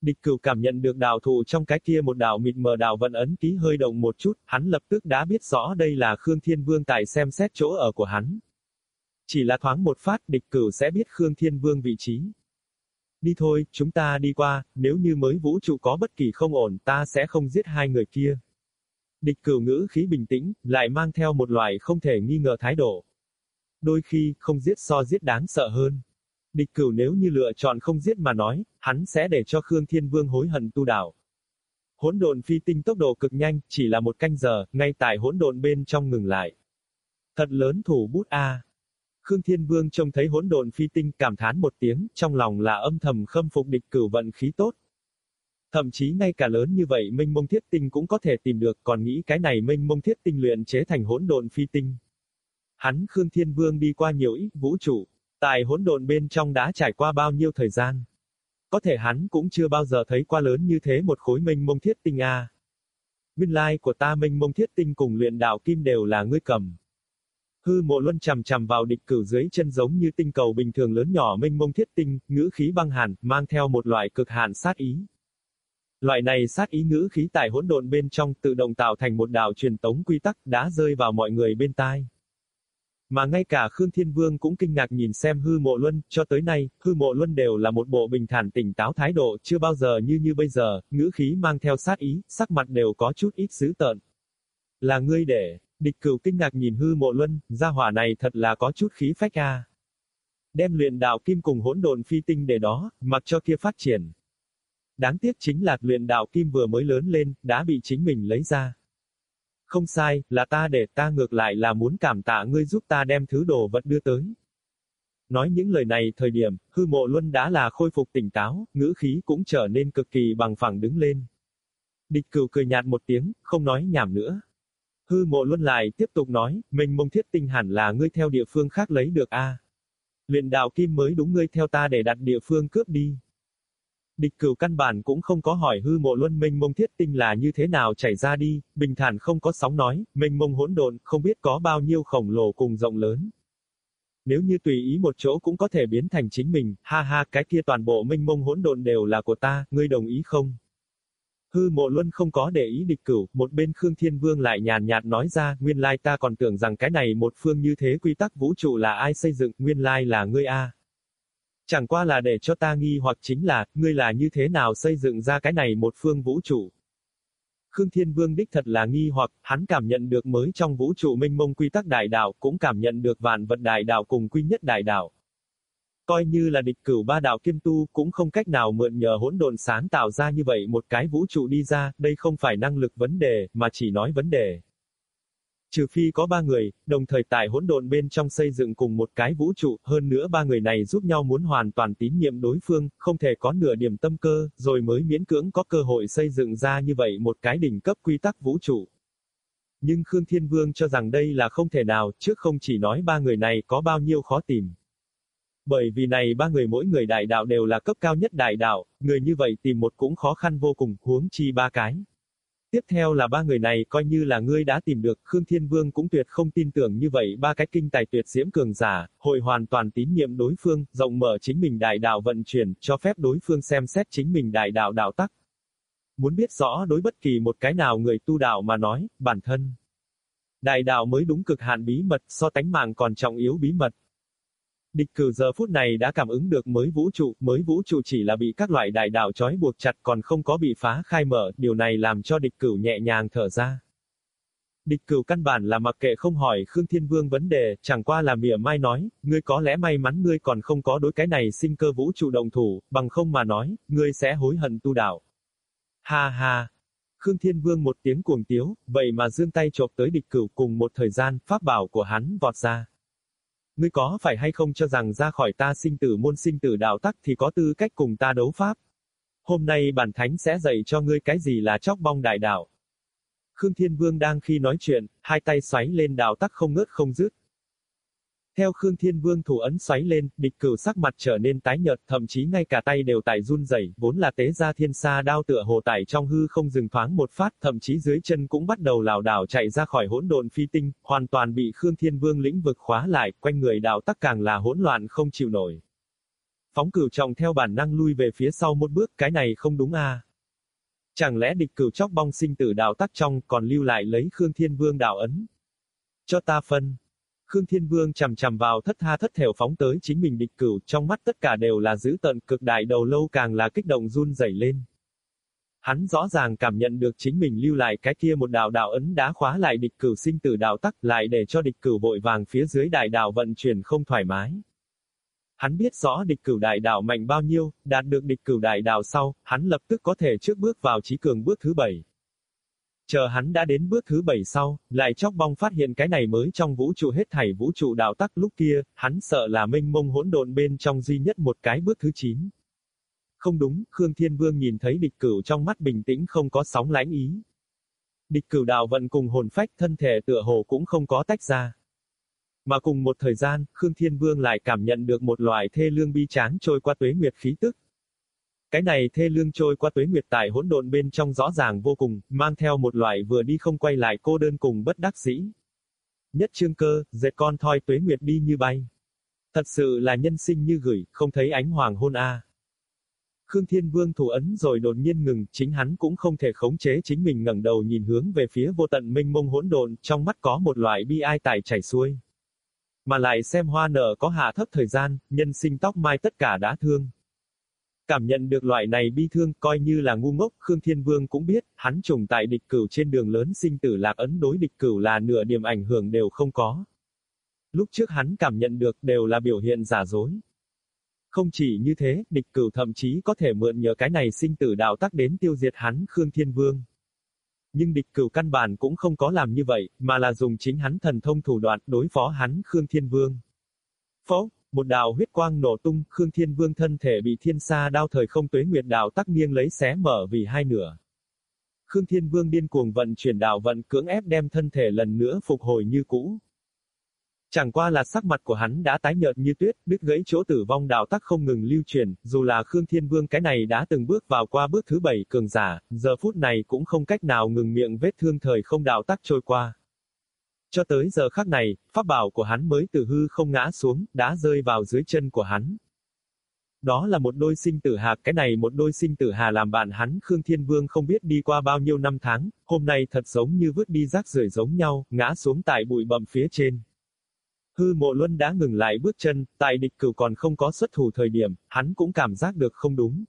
Địch cửu cảm nhận được đạo thụ trong cái kia một đạo mịt mờ đạo vận ấn ký hơi động một chút, hắn lập tức đã biết rõ đây là Khương Thiên Vương tại xem xét chỗ ở của hắn. Chỉ là thoáng một phát địch cửu sẽ biết Khương Thiên Vương vị trí. Đi thôi, chúng ta đi qua, nếu như mới vũ trụ có bất kỳ không ổn ta sẽ không giết hai người kia. Địch cửu ngữ khí bình tĩnh, lại mang theo một loại không thể nghi ngờ thái độ. Đôi khi, không giết so giết đáng sợ hơn. Địch cửu nếu như lựa chọn không giết mà nói, hắn sẽ để cho Khương Thiên Vương hối hận tu đạo. Hỗn độn phi tinh tốc độ cực nhanh, chỉ là một canh giờ, ngay tại hỗn độn bên trong ngừng lại. Thật lớn thủ bút A. Khương Thiên Vương trông thấy hỗn độn phi tinh cảm thán một tiếng, trong lòng là âm thầm khâm phục địch cửu vận khí tốt. Thậm chí ngay cả lớn như vậy minh mông thiết tinh cũng có thể tìm được, còn nghĩ cái này minh mông thiết tinh luyện chế thành hỗn độn phi tinh. Hắn Khương Thiên Vương đi qua nhiều ít vũ trụ, tại hỗn độn bên trong đã trải qua bao nhiêu thời gian. Có thể hắn cũng chưa bao giờ thấy qua lớn như thế một khối minh mông thiết tinh a. Nguyên lai của ta minh mông thiết tinh cùng luyện đạo kim đều là ngươi cầm. Hư mộ luân chằm chằm vào địch cửu dưới chân giống như tinh cầu bình thường lớn nhỏ Minh mông thiết tinh, ngữ khí băng hàn, mang theo một loại cực hạn sát ý. Loại này sát ý ngữ khí tại hỗn độn bên trong tự động tạo thành một đạo truyền tống quy tắc đã rơi vào mọi người bên tai. Mà ngay cả Khương Thiên Vương cũng kinh ngạc nhìn xem hư mộ luân, cho tới nay, hư mộ luân đều là một bộ bình thản tỉnh táo thái độ, chưa bao giờ như như bây giờ, ngữ khí mang theo sát ý, sắc mặt đều có chút ít dữ tợn. Là ngươi để, địch cửu kinh ngạc nhìn hư mộ luân, gia hỏa này thật là có chút khí phách a. Đem luyện đạo kim cùng hỗn độn phi tinh để đó, mặc cho kia phát triển. Đáng tiếc chính là luyện đạo kim vừa mới lớn lên, đã bị chính mình lấy ra. Không sai, là ta để ta ngược lại là muốn cảm tạ ngươi giúp ta đem thứ đồ vật đưa tới. Nói những lời này thời điểm, hư mộ luân đã là khôi phục tỉnh táo, ngữ khí cũng trở nên cực kỳ bằng phẳng đứng lên. Địch cửu cười nhạt một tiếng, không nói nhảm nữa. Hư mộ luân lại tiếp tục nói, mình mông thiết tinh hẳn là ngươi theo địa phương khác lấy được a. Luyện đạo kim mới đúng ngươi theo ta để đặt địa phương cướp đi. Địch cửu căn bản cũng không có hỏi hư mộ luân minh mông thiết tinh là như thế nào chảy ra đi, bình thản không có sóng nói, minh mông hỗn độn, không biết có bao nhiêu khổng lồ cùng rộng lớn. Nếu như tùy ý một chỗ cũng có thể biến thành chính mình, ha ha cái kia toàn bộ minh mông hỗn độn đều là của ta, ngươi đồng ý không? Hư mộ luân không có để ý địch cửu, một bên Khương Thiên Vương lại nhàn nhạt nói ra, nguyên lai ta còn tưởng rằng cái này một phương như thế quy tắc vũ trụ là ai xây dựng, nguyên lai là ngươi a. Chẳng qua là để cho ta nghi hoặc chính là, ngươi là như thế nào xây dựng ra cái này một phương vũ trụ. Khương Thiên Vương đích thật là nghi hoặc, hắn cảm nhận được mới trong vũ trụ minh mông quy tắc đại đạo, cũng cảm nhận được vạn vật đại đạo cùng quy nhất đại đạo. Coi như là địch cửu ba đạo kim tu, cũng không cách nào mượn nhờ hỗn độn sáng tạo ra như vậy một cái vũ trụ đi ra, đây không phải năng lực vấn đề, mà chỉ nói vấn đề. Trừ phi có ba người, đồng thời tại hỗn độn bên trong xây dựng cùng một cái vũ trụ, hơn nữa ba người này giúp nhau muốn hoàn toàn tín nhiệm đối phương, không thể có nửa điểm tâm cơ, rồi mới miễn cưỡng có cơ hội xây dựng ra như vậy một cái đỉnh cấp quy tắc vũ trụ. Nhưng Khương Thiên Vương cho rằng đây là không thể nào, trước không chỉ nói ba người này có bao nhiêu khó tìm. Bởi vì này ba người mỗi người đại đạo đều là cấp cao nhất đại đạo, người như vậy tìm một cũng khó khăn vô cùng, huống chi ba cái. Tiếp theo là ba người này coi như là ngươi đã tìm được, Khương Thiên Vương cũng tuyệt không tin tưởng như vậy ba cái kinh tài tuyệt diễm cường giả, hội hoàn toàn tín nhiệm đối phương, rộng mở chính mình đại đạo vận chuyển, cho phép đối phương xem xét chính mình đại đạo đạo tắc. Muốn biết rõ đối bất kỳ một cái nào người tu đạo mà nói, bản thân. Đại đạo mới đúng cực hạn bí mật, so tánh mạng còn trọng yếu bí mật. Địch cử giờ phút này đã cảm ứng được mới vũ trụ, mới vũ trụ chỉ là bị các loại đại đạo trói buộc chặt còn không có bị phá khai mở, điều này làm cho địch cửu nhẹ nhàng thở ra. Địch cửu căn bản là mặc kệ không hỏi Khương Thiên Vương vấn đề, chẳng qua là mỉa mai nói, ngươi có lẽ may mắn ngươi còn không có đối cái này sinh cơ vũ trụ động thủ, bằng không mà nói, ngươi sẽ hối hận tu đạo. Ha ha! Khương Thiên Vương một tiếng cuồng tiếu, vậy mà dương tay chộp tới địch cửu cùng một thời gian, pháp bảo của hắn vọt ra. Ngươi có phải hay không cho rằng ra khỏi ta sinh tử môn sinh tử đạo tắc thì có tư cách cùng ta đấu pháp? Hôm nay bản thánh sẽ dạy cho ngươi cái gì là chóc bong đại đạo. Khương Thiên Vương đang khi nói chuyện, hai tay xoáy lên đạo tắc không ngớt không dứt. Theo Khương Thiên Vương thủ ấn xoáy lên, địch cửu sắc mặt trở nên tái nhợt, thậm chí ngay cả tay đều tại run rẩy, vốn là tế gia thiên sa đao tựa hồ tải trong hư không dừng thoáng một phát, thậm chí dưới chân cũng bắt đầu lảo đảo chạy ra khỏi hỗn độn phi tinh, hoàn toàn bị Khương Thiên Vương lĩnh vực khóa lại, quanh người đạo tắc càng là hỗn loạn không chịu nổi. Phóng cửu trọng theo bản năng lui về phía sau một bước, cái này không đúng à. Chẳng lẽ địch cửu chóc bong sinh tử đạo tắc trong còn lưu lại lấy Khương Thiên Vương đạo ấn? Cho ta phân. Khương Thiên Vương chằm chằm vào thất tha thất thèo phóng tới chính mình địch cửu, trong mắt tất cả đều là giữ tận cực đại đầu lâu càng là kích động run rẩy lên. Hắn rõ ràng cảm nhận được chính mình lưu lại cái kia một đạo đạo ấn đá khóa lại địch cửu sinh tử đạo tắc lại để cho địch cửu vội vàng phía dưới đại đạo vận chuyển không thoải mái. Hắn biết rõ địch cửu đại đạo mạnh bao nhiêu, đạt được địch cửu đại đạo sau, hắn lập tức có thể trước bước vào trí cường bước thứ bảy. Chờ hắn đã đến bước thứ bảy sau, lại chóc bong phát hiện cái này mới trong vũ trụ hết thảy vũ trụ đạo tắc lúc kia, hắn sợ là minh mông hỗn độn bên trong duy nhất một cái bước thứ chín. Không đúng, Khương Thiên Vương nhìn thấy địch cửu trong mắt bình tĩnh không có sóng lãnh ý. Địch cửu đạo vận cùng hồn phách thân thể tựa hồ cũng không có tách ra. Mà cùng một thời gian, Khương Thiên Vương lại cảm nhận được một loại thê lương bi tráng trôi qua tuế nguyệt khí tức, cái này thê lương trôi qua tuế nguyệt tại hỗn độn bên trong rõ ràng vô cùng, mang theo một loại vừa đi không quay lại cô đơn cùng bất đắc dĩ. Nhất trương cơ, dệt con thoi tuế nguyệt đi như bay. Thật sự là nhân sinh như gửi, không thấy ánh hoàng hôn a. Khương Thiên Vương thủ ấn rồi đột nhiên ngừng, chính hắn cũng không thể khống chế chính mình ngẩng đầu nhìn hướng về phía vô tận minh mông hỗn độn, trong mắt có một loại bi ai tải chảy xuôi. Mà lại xem hoa nở có hạ thấp thời gian, nhân sinh tóc mai tất cả đã thương. Cảm nhận được loại này bi thương, coi như là ngu ngốc, Khương Thiên Vương cũng biết, hắn trùng tại địch cửu trên đường lớn sinh tử lạc ấn đối địch cửu là nửa điểm ảnh hưởng đều không có. Lúc trước hắn cảm nhận được đều là biểu hiện giả dối. Không chỉ như thế, địch cửu thậm chí có thể mượn nhờ cái này sinh tử đạo tắc đến tiêu diệt hắn Khương Thiên Vương. Nhưng địch cửu căn bản cũng không có làm như vậy, mà là dùng chính hắn thần thông thủ đoạn đối phó hắn Khương Thiên Vương. Phó, một đạo huyết quang nổ tung, Khương Thiên Vương thân thể bị thiên sa đao thời không tuế nguyệt đạo tắc nghiêng lấy xé mở vì hai nửa. Khương Thiên Vương điên cuồng vận chuyển đạo vận cưỡng ép đem thân thể lần nữa phục hồi như cũ. Chẳng qua là sắc mặt của hắn đã tái nhợt như tuyết, đứt gãy chỗ tử vong đạo tắc không ngừng lưu truyền, dù là Khương Thiên Vương cái này đã từng bước vào qua bước thứ bảy cường giả, giờ phút này cũng không cách nào ngừng miệng vết thương thời không đạo tắc trôi qua. Cho tới giờ khắc này, pháp bảo của hắn mới từ hư không ngã xuống, đã rơi vào dưới chân của hắn. Đó là một đôi sinh tử hà, cái này một đôi sinh tử hà làm bạn hắn Khương Thiên Vương không biết đi qua bao nhiêu năm tháng, hôm nay thật giống như vứt đi rác rưởi giống nhau, ngã xuống tại bụi bậm phía trên. Hư mộ luân đã ngừng lại bước chân, tại địch cửu còn không có xuất thủ thời điểm, hắn cũng cảm giác được không đúng.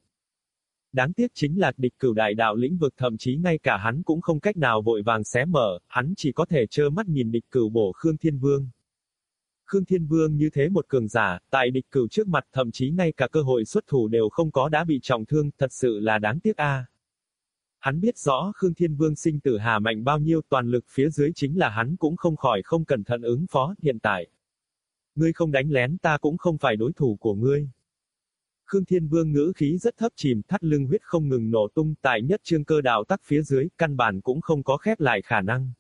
Đáng tiếc chính là địch cửu đại đạo lĩnh vực thậm chí ngay cả hắn cũng không cách nào vội vàng xé mở, hắn chỉ có thể trơ mắt nhìn địch cửu bổ Khương Thiên Vương. Khương Thiên Vương như thế một cường giả, tại địch cửu trước mặt thậm chí ngay cả cơ hội xuất thủ đều không có đã bị trọng thương, thật sự là đáng tiếc a. Hắn biết rõ Khương Thiên Vương sinh tử hà mạnh bao nhiêu toàn lực phía dưới chính là hắn cũng không khỏi không cẩn thận ứng phó, hiện tại. Ngươi không đánh lén ta cũng không phải đối thủ của ngươi. Khương Thiên Vương ngữ khí rất thấp chìm, thắt lưng huyết không ngừng nổ tung tại nhất trương cơ đạo tắc phía dưới, căn bản cũng không có khép lại khả năng.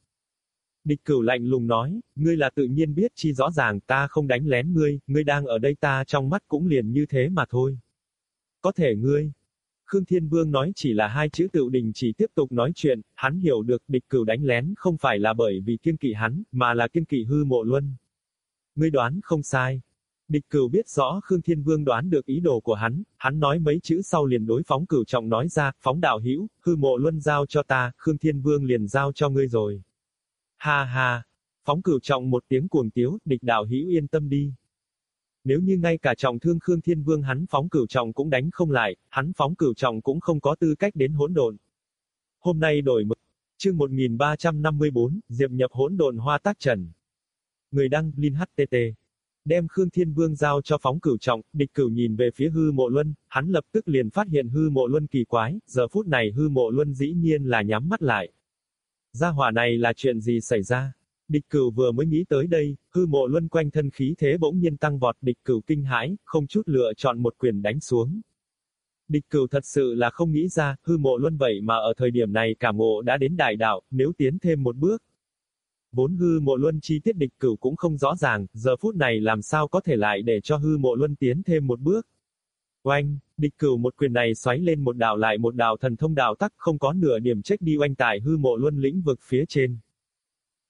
Địch cửu lạnh lùng nói, ngươi là tự nhiên biết chi rõ ràng ta không đánh lén ngươi, ngươi đang ở đây ta trong mắt cũng liền như thế mà thôi. Có thể ngươi. Khương Thiên Vương nói chỉ là hai chữ tự đình chỉ tiếp tục nói chuyện, hắn hiểu được địch cửu đánh lén không phải là bởi vì kiên kỵ hắn, mà là kiên kỵ hư mộ luân. Ngươi đoán không sai. Địch cửu biết rõ Khương Thiên Vương đoán được ý đồ của hắn, hắn nói mấy chữ sau liền đối phóng cửu trọng nói ra, phóng đạo hữu, hư mộ luân giao cho ta, Khương Thiên Vương liền giao cho ngươi rồi. Ha ha, phóng cửu trọng một tiếng cuồng tiếu, địch đạo hữu yên tâm đi. Nếu như ngay cả trọng thương Khương Thiên Vương hắn phóng cửu trọng cũng đánh không lại, hắn phóng cửu trọng cũng không có tư cách đến hỗn độn. Hôm nay đổi mực, chương 1354, Diệp nhập hỗn độn hoa tác trần. Người đăng, Linh HTT. Đem Khương Thiên Vương giao cho phóng cửu trọng, địch cửu nhìn về phía hư mộ luân, hắn lập tức liền phát hiện hư mộ luân kỳ quái, giờ phút này hư mộ luân dĩ nhiên là nhắm mắt lại. Gia hỏa này là chuyện gì xảy ra? Địch cửu vừa mới nghĩ tới đây, hư mộ luân quanh thân khí thế bỗng nhiên tăng vọt địch cửu kinh hãi, không chút lựa chọn một quyền đánh xuống. Địch cửu thật sự là không nghĩ ra, hư mộ luân vậy mà ở thời điểm này cả mộ đã đến đại đạo, nếu tiến thêm một bước, Vốn hư mộ luân chi tiết địch cửu cũng không rõ ràng, giờ phút này làm sao có thể lại để cho hư mộ luân tiến thêm một bước. Oanh, địch cửu một quyền này xoáy lên một đảo lại một đảo thần thông đảo tắc không có nửa điểm trách đi oanh tại hư mộ luân lĩnh vực phía trên.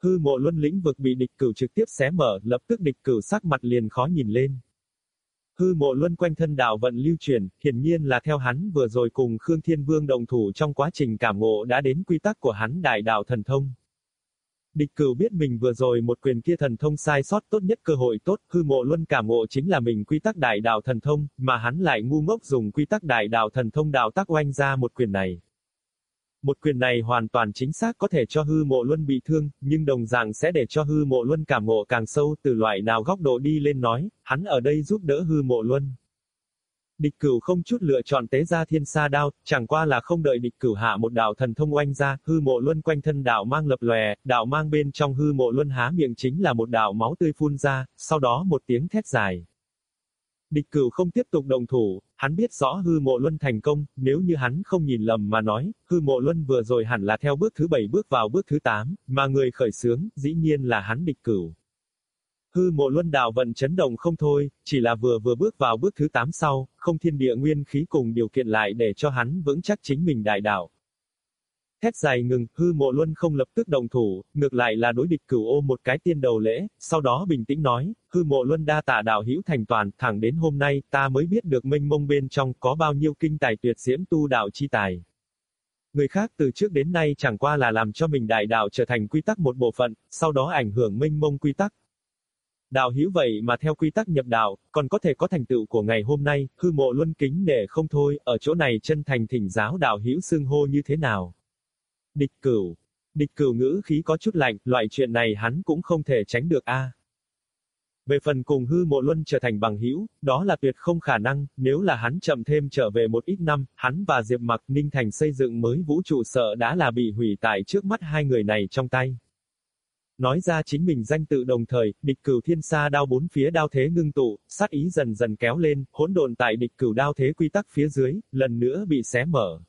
Hư mộ luân lĩnh vực bị địch cửu trực tiếp xé mở, lập tức địch cửu sắc mặt liền khó nhìn lên. Hư mộ luân quanh thân đảo vận lưu chuyển hiển nhiên là theo hắn vừa rồi cùng Khương Thiên Vương đồng thủ trong quá trình cảm ngộ đã đến quy tắc của hắn đại đạo thần thông. Địch cửu biết mình vừa rồi một quyền kia thần thông sai sót tốt nhất cơ hội tốt, hư mộ luân cảm ngộ chính là mình quy tắc đại đạo thần thông, mà hắn lại ngu ngốc dùng quy tắc đại đạo thần thông đạo tác oanh ra một quyền này. Một quyền này hoàn toàn chính xác có thể cho hư mộ luân bị thương, nhưng đồng dạng sẽ để cho hư mộ luân cảm ngộ càng sâu từ loại nào góc độ đi lên nói, hắn ở đây giúp đỡ hư mộ luân. Địch cửu không chút lựa chọn tế ra thiên sa đao, chẳng qua là không đợi địch cửu hạ một đạo thần thông oanh ra, hư mộ luân quanh thân đạo mang lập lòe, đạo mang bên trong hư mộ luân há miệng chính là một đạo máu tươi phun ra, sau đó một tiếng thét dài. Địch cửu không tiếp tục động thủ, hắn biết rõ hư mộ luân thành công, nếu như hắn không nhìn lầm mà nói, hư mộ luân vừa rồi hẳn là theo bước thứ bảy bước vào bước thứ tám, mà người khởi sướng, dĩ nhiên là hắn địch cửu. Hư mộ luân đạo vận chấn động không thôi, chỉ là vừa vừa bước vào bước thứ 8 sau, không thiên địa nguyên khí cùng điều kiện lại để cho hắn vững chắc chính mình đại đạo. Thét dài ngừng, hư mộ luân không lập tức đồng thủ, ngược lại là đối địch cửu ô một cái tiên đầu lễ, sau đó bình tĩnh nói, hư mộ luân đa tạ đạo hữu thành toàn, thẳng đến hôm nay, ta mới biết được mênh mông bên trong có bao nhiêu kinh tài tuyệt diễm tu đạo chi tài. Người khác từ trước đến nay chẳng qua là làm cho mình đại đạo trở thành quy tắc một bộ phận, sau đó ảnh hưởng mênh mông quy tắc. Đạo hữu vậy mà theo quy tắc nhập đạo, còn có thể có thành tựu của ngày hôm nay, hư mộ luân kính nể không thôi, ở chỗ này chân thành thỉnh giáo đạo hữu xưng hô như thế nào. Địch cửu. Địch cửu ngữ khí có chút lạnh, loại chuyện này hắn cũng không thể tránh được a. Về phần cùng hư mộ luân trở thành bằng hữu, đó là tuyệt không khả năng, nếu là hắn chậm thêm trở về một ít năm, hắn và Diệp Mặc Ninh Thành xây dựng mới vũ trụ sợ đã là bị hủy tại trước mắt hai người này trong tay. Nói ra chính mình danh tự đồng thời, địch cửu thiên sa đao bốn phía đao thế ngưng tụ, sát ý dần dần kéo lên, hỗn độn tại địch cửu đao thế quy tắc phía dưới, lần nữa bị xé mở.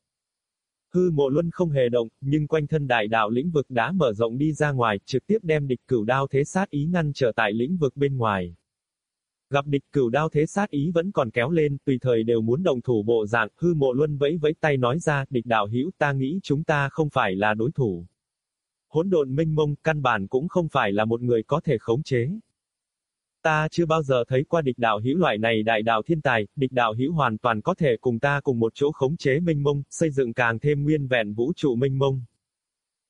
Hư mộ luân không hề động, nhưng quanh thân đại đạo lĩnh vực đã mở rộng đi ra ngoài, trực tiếp đem địch cửu đao thế sát ý ngăn trở tại lĩnh vực bên ngoài. Gặp địch cửu đao thế sát ý vẫn còn kéo lên, tùy thời đều muốn đồng thủ bộ dạng, hư mộ luân vẫy vẫy tay nói ra, địch đạo hữu ta nghĩ chúng ta không phải là đối thủ. Hỗn độn minh mông, căn bản cũng không phải là một người có thể khống chế. Ta chưa bao giờ thấy qua địch đạo hữu loại này đại đạo thiên tài, địch đạo hữu hoàn toàn có thể cùng ta cùng một chỗ khống chế minh mông, xây dựng càng thêm nguyên vẹn vũ trụ minh mông.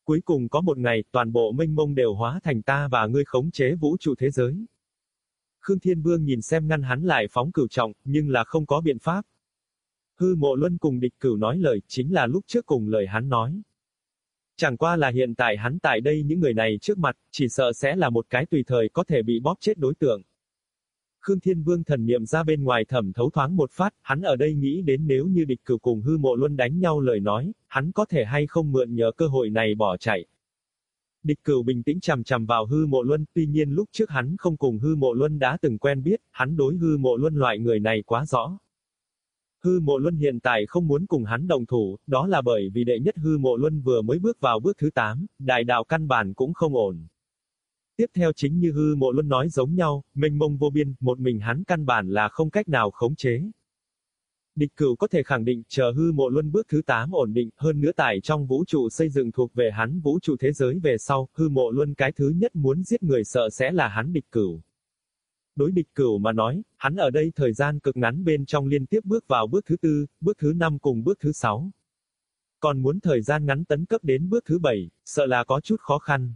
Cuối cùng có một ngày, toàn bộ minh mông đều hóa thành ta và ngươi khống chế vũ trụ thế giới. Khương Thiên Vương nhìn xem ngăn hắn lại phóng cửu trọng, nhưng là không có biện pháp. Hư mộ luân cùng địch cửu nói lời, chính là lúc trước cùng lời hắn nói. Chẳng qua là hiện tại hắn tại đây những người này trước mặt, chỉ sợ sẽ là một cái tùy thời có thể bị bóp chết đối tượng. Khương Thiên Vương thần niệm ra bên ngoài thẩm thấu thoáng một phát, hắn ở đây nghĩ đến nếu như địch cửu cùng hư mộ luân đánh nhau lời nói, hắn có thể hay không mượn nhờ cơ hội này bỏ chạy. Địch cửu bình tĩnh chằm chằm vào hư mộ luân, tuy nhiên lúc trước hắn không cùng hư mộ luân đã từng quen biết, hắn đối hư mộ luân loại người này quá rõ. Hư mộ luân hiện tại không muốn cùng hắn đồng thủ, đó là bởi vì đệ nhất hư mộ luân vừa mới bước vào bước thứ 8, đại đạo căn bản cũng không ổn. Tiếp theo chính như hư mộ luân nói giống nhau, mênh mông vô biên, một mình hắn căn bản là không cách nào khống chế. Địch cửu có thể khẳng định, chờ hư mộ luân bước thứ 8 ổn định, hơn nữa tại trong vũ trụ xây dựng thuộc về hắn vũ trụ thế giới về sau, hư mộ luân cái thứ nhất muốn giết người sợ sẽ là hắn địch cửu. Đối địch cửu mà nói, hắn ở đây thời gian cực ngắn bên trong liên tiếp bước vào bước thứ tư, bước thứ năm cùng bước thứ sáu. Còn muốn thời gian ngắn tấn cấp đến bước thứ bảy, sợ là có chút khó khăn.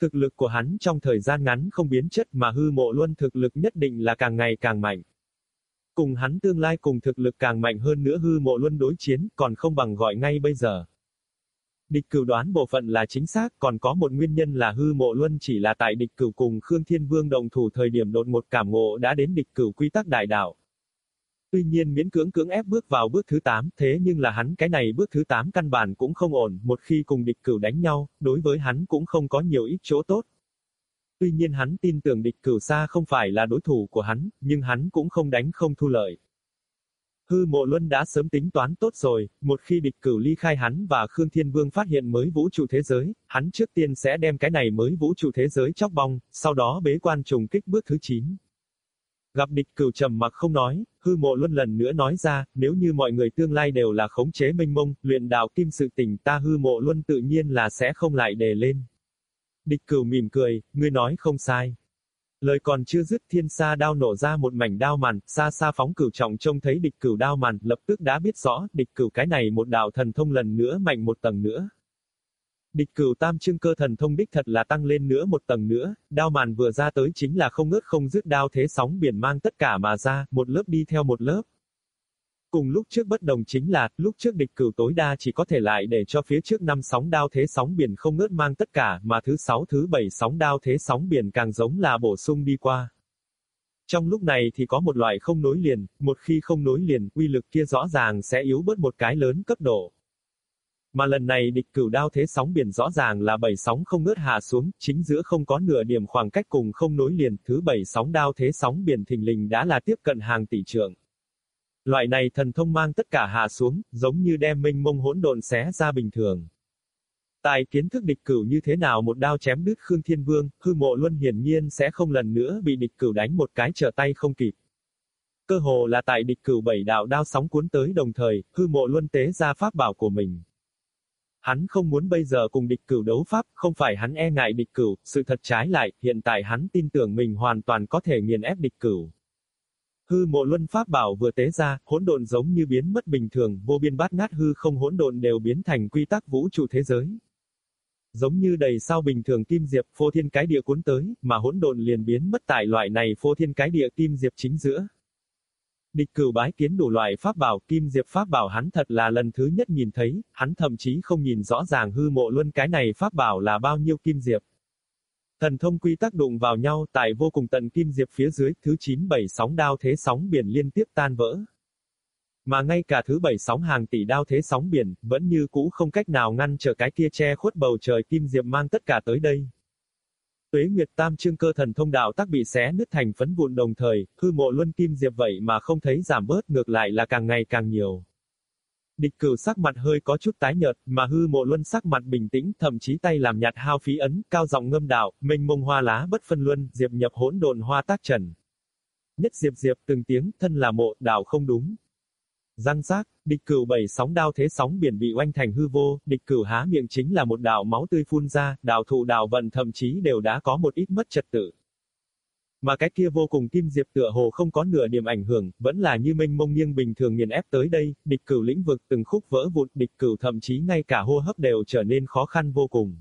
Thực lực của hắn trong thời gian ngắn không biến chất mà hư mộ luôn thực lực nhất định là càng ngày càng mạnh. Cùng hắn tương lai cùng thực lực càng mạnh hơn nữa hư mộ luân đối chiến, còn không bằng gọi ngay bây giờ. Địch cửu đoán bộ phận là chính xác, còn có một nguyên nhân là hư mộ luân chỉ là tại địch cửu cùng Khương Thiên Vương đồng thủ thời điểm đột một cảm ngộ đã đến địch cửu quy tắc đại đạo. Tuy nhiên miễn cưỡng cưỡng ép bước vào bước thứ 8, thế nhưng là hắn cái này bước thứ 8 căn bản cũng không ổn, một khi cùng địch cửu đánh nhau, đối với hắn cũng không có nhiều ít chỗ tốt. Tuy nhiên hắn tin tưởng địch cửu xa không phải là đối thủ của hắn, nhưng hắn cũng không đánh không thu lợi. Hư mộ luân đã sớm tính toán tốt rồi, một khi địch cửu ly khai hắn và Khương Thiên Vương phát hiện mới vũ trụ thế giới, hắn trước tiên sẽ đem cái này mới vũ trụ thế giới chóc bong, sau đó bế quan trùng kích bước thứ 9. Gặp địch cửu trầm mặc không nói, hư mộ luân lần nữa nói ra, nếu như mọi người tương lai đều là khống chế minh mông, luyện đạo kim sự tình ta hư mộ luân tự nhiên là sẽ không lại đề lên. Địch cửu mỉm cười, ngươi nói không sai. Lời còn chưa dứt thiên sa đao nổ ra một mảnh đao màn, xa xa phóng cửu trọng trông thấy địch cửu đao màn, lập tức đã biết rõ, địch cửu cái này một đạo thần thông lần nữa mạnh một tầng nữa. Địch cửu tam trưng cơ thần thông đích thật là tăng lên nữa một tầng nữa, đao màn vừa ra tới chính là không ngớt không dứt đao thế sóng biển mang tất cả mà ra, một lớp đi theo một lớp. Cùng lúc trước bất đồng chính là, lúc trước địch cửu tối đa chỉ có thể lại để cho phía trước năm sóng đao thế sóng biển không ngớt mang tất cả, mà thứ sáu thứ bảy sóng đao thế sóng biển càng giống là bổ sung đi qua. Trong lúc này thì có một loại không nối liền, một khi không nối liền, uy lực kia rõ ràng sẽ yếu bớt một cái lớn cấp độ. Mà lần này địch cửu đao thế sóng biển rõ ràng là bảy sóng không ngớt hạ xuống, chính giữa không có nửa điểm khoảng cách cùng không nối liền, thứ bảy sóng đao thế sóng biển thình lình đã là tiếp cận hàng tỷ trượng. Loại này thần thông mang tất cả hạ xuống, giống như đem minh mông hỗn độn xé ra bình thường. Tại kiến thức địch cửu như thế nào một đao chém đứt Khương Thiên Vương, hư mộ luân hiển nhiên sẽ không lần nữa bị địch cửu đánh một cái trở tay không kịp. Cơ hồ là tại địch cửu bảy đạo đao sóng cuốn tới đồng thời, hư mộ luân tế ra pháp bảo của mình. Hắn không muốn bây giờ cùng địch cửu đấu pháp, không phải hắn e ngại địch cửu, sự thật trái lại, hiện tại hắn tin tưởng mình hoàn toàn có thể nghiền ép địch cửu. Hư mộ luân pháp bảo vừa tế ra, hỗn độn giống như biến mất bình thường, vô biên bát ngát hư không hỗn độn đều biến thành quy tắc vũ trụ thế giới. Giống như đầy sao bình thường kim diệp phô thiên cái địa cuốn tới, mà hỗn độn liền biến mất tại loại này phô thiên cái địa kim diệp chính giữa. Địch cửu bái kiến đủ loại pháp bảo, kim diệp pháp bảo hắn thật là lần thứ nhất nhìn thấy, hắn thậm chí không nhìn rõ ràng hư mộ luân cái này pháp bảo là bao nhiêu kim diệp. Thần thông quy tắc đụng vào nhau tại vô cùng tận kim diệp phía dưới, thứ 9 bảy sóng đao thế sóng biển liên tiếp tan vỡ. Mà ngay cả thứ bảy sóng hàng tỷ đao thế sóng biển, vẫn như cũ không cách nào ngăn trở cái kia che khuất bầu trời kim diệp mang tất cả tới đây. Tuế Nguyệt Tam Trương cơ thần thông đạo tác bị xé nứt thành phấn vụn đồng thời, hư mộ luân kim diệp vậy mà không thấy giảm bớt ngược lại là càng ngày càng nhiều. Địch cửu sắc mặt hơi có chút tái nhợt, mà hư mộ luân sắc mặt bình tĩnh, thậm chí tay làm nhạt hao phí ấn, cao giọng ngâm đạo, mênh mông hoa lá bất phân luân, diệp nhập hỗn độn hoa tác trần. Nhất diệp diệp từng tiếng, thân là mộ, đạo không đúng. Răng rác, địch cửu bảy sóng đao thế sóng biển bị oanh thành hư vô, địch cửu há miệng chính là một đạo máu tươi phun ra, đạo thụ đạo vận thậm chí đều đã có một ít mất trật tự. Mà cái kia vô cùng kim diệp tựa hồ không có nửa điểm ảnh hưởng, vẫn là như minh mông nghiêng bình thường nghiền ép tới đây, địch cửu lĩnh vực từng khúc vỡ vụn, địch cửu thậm chí ngay cả hô hấp đều trở nên khó khăn vô cùng.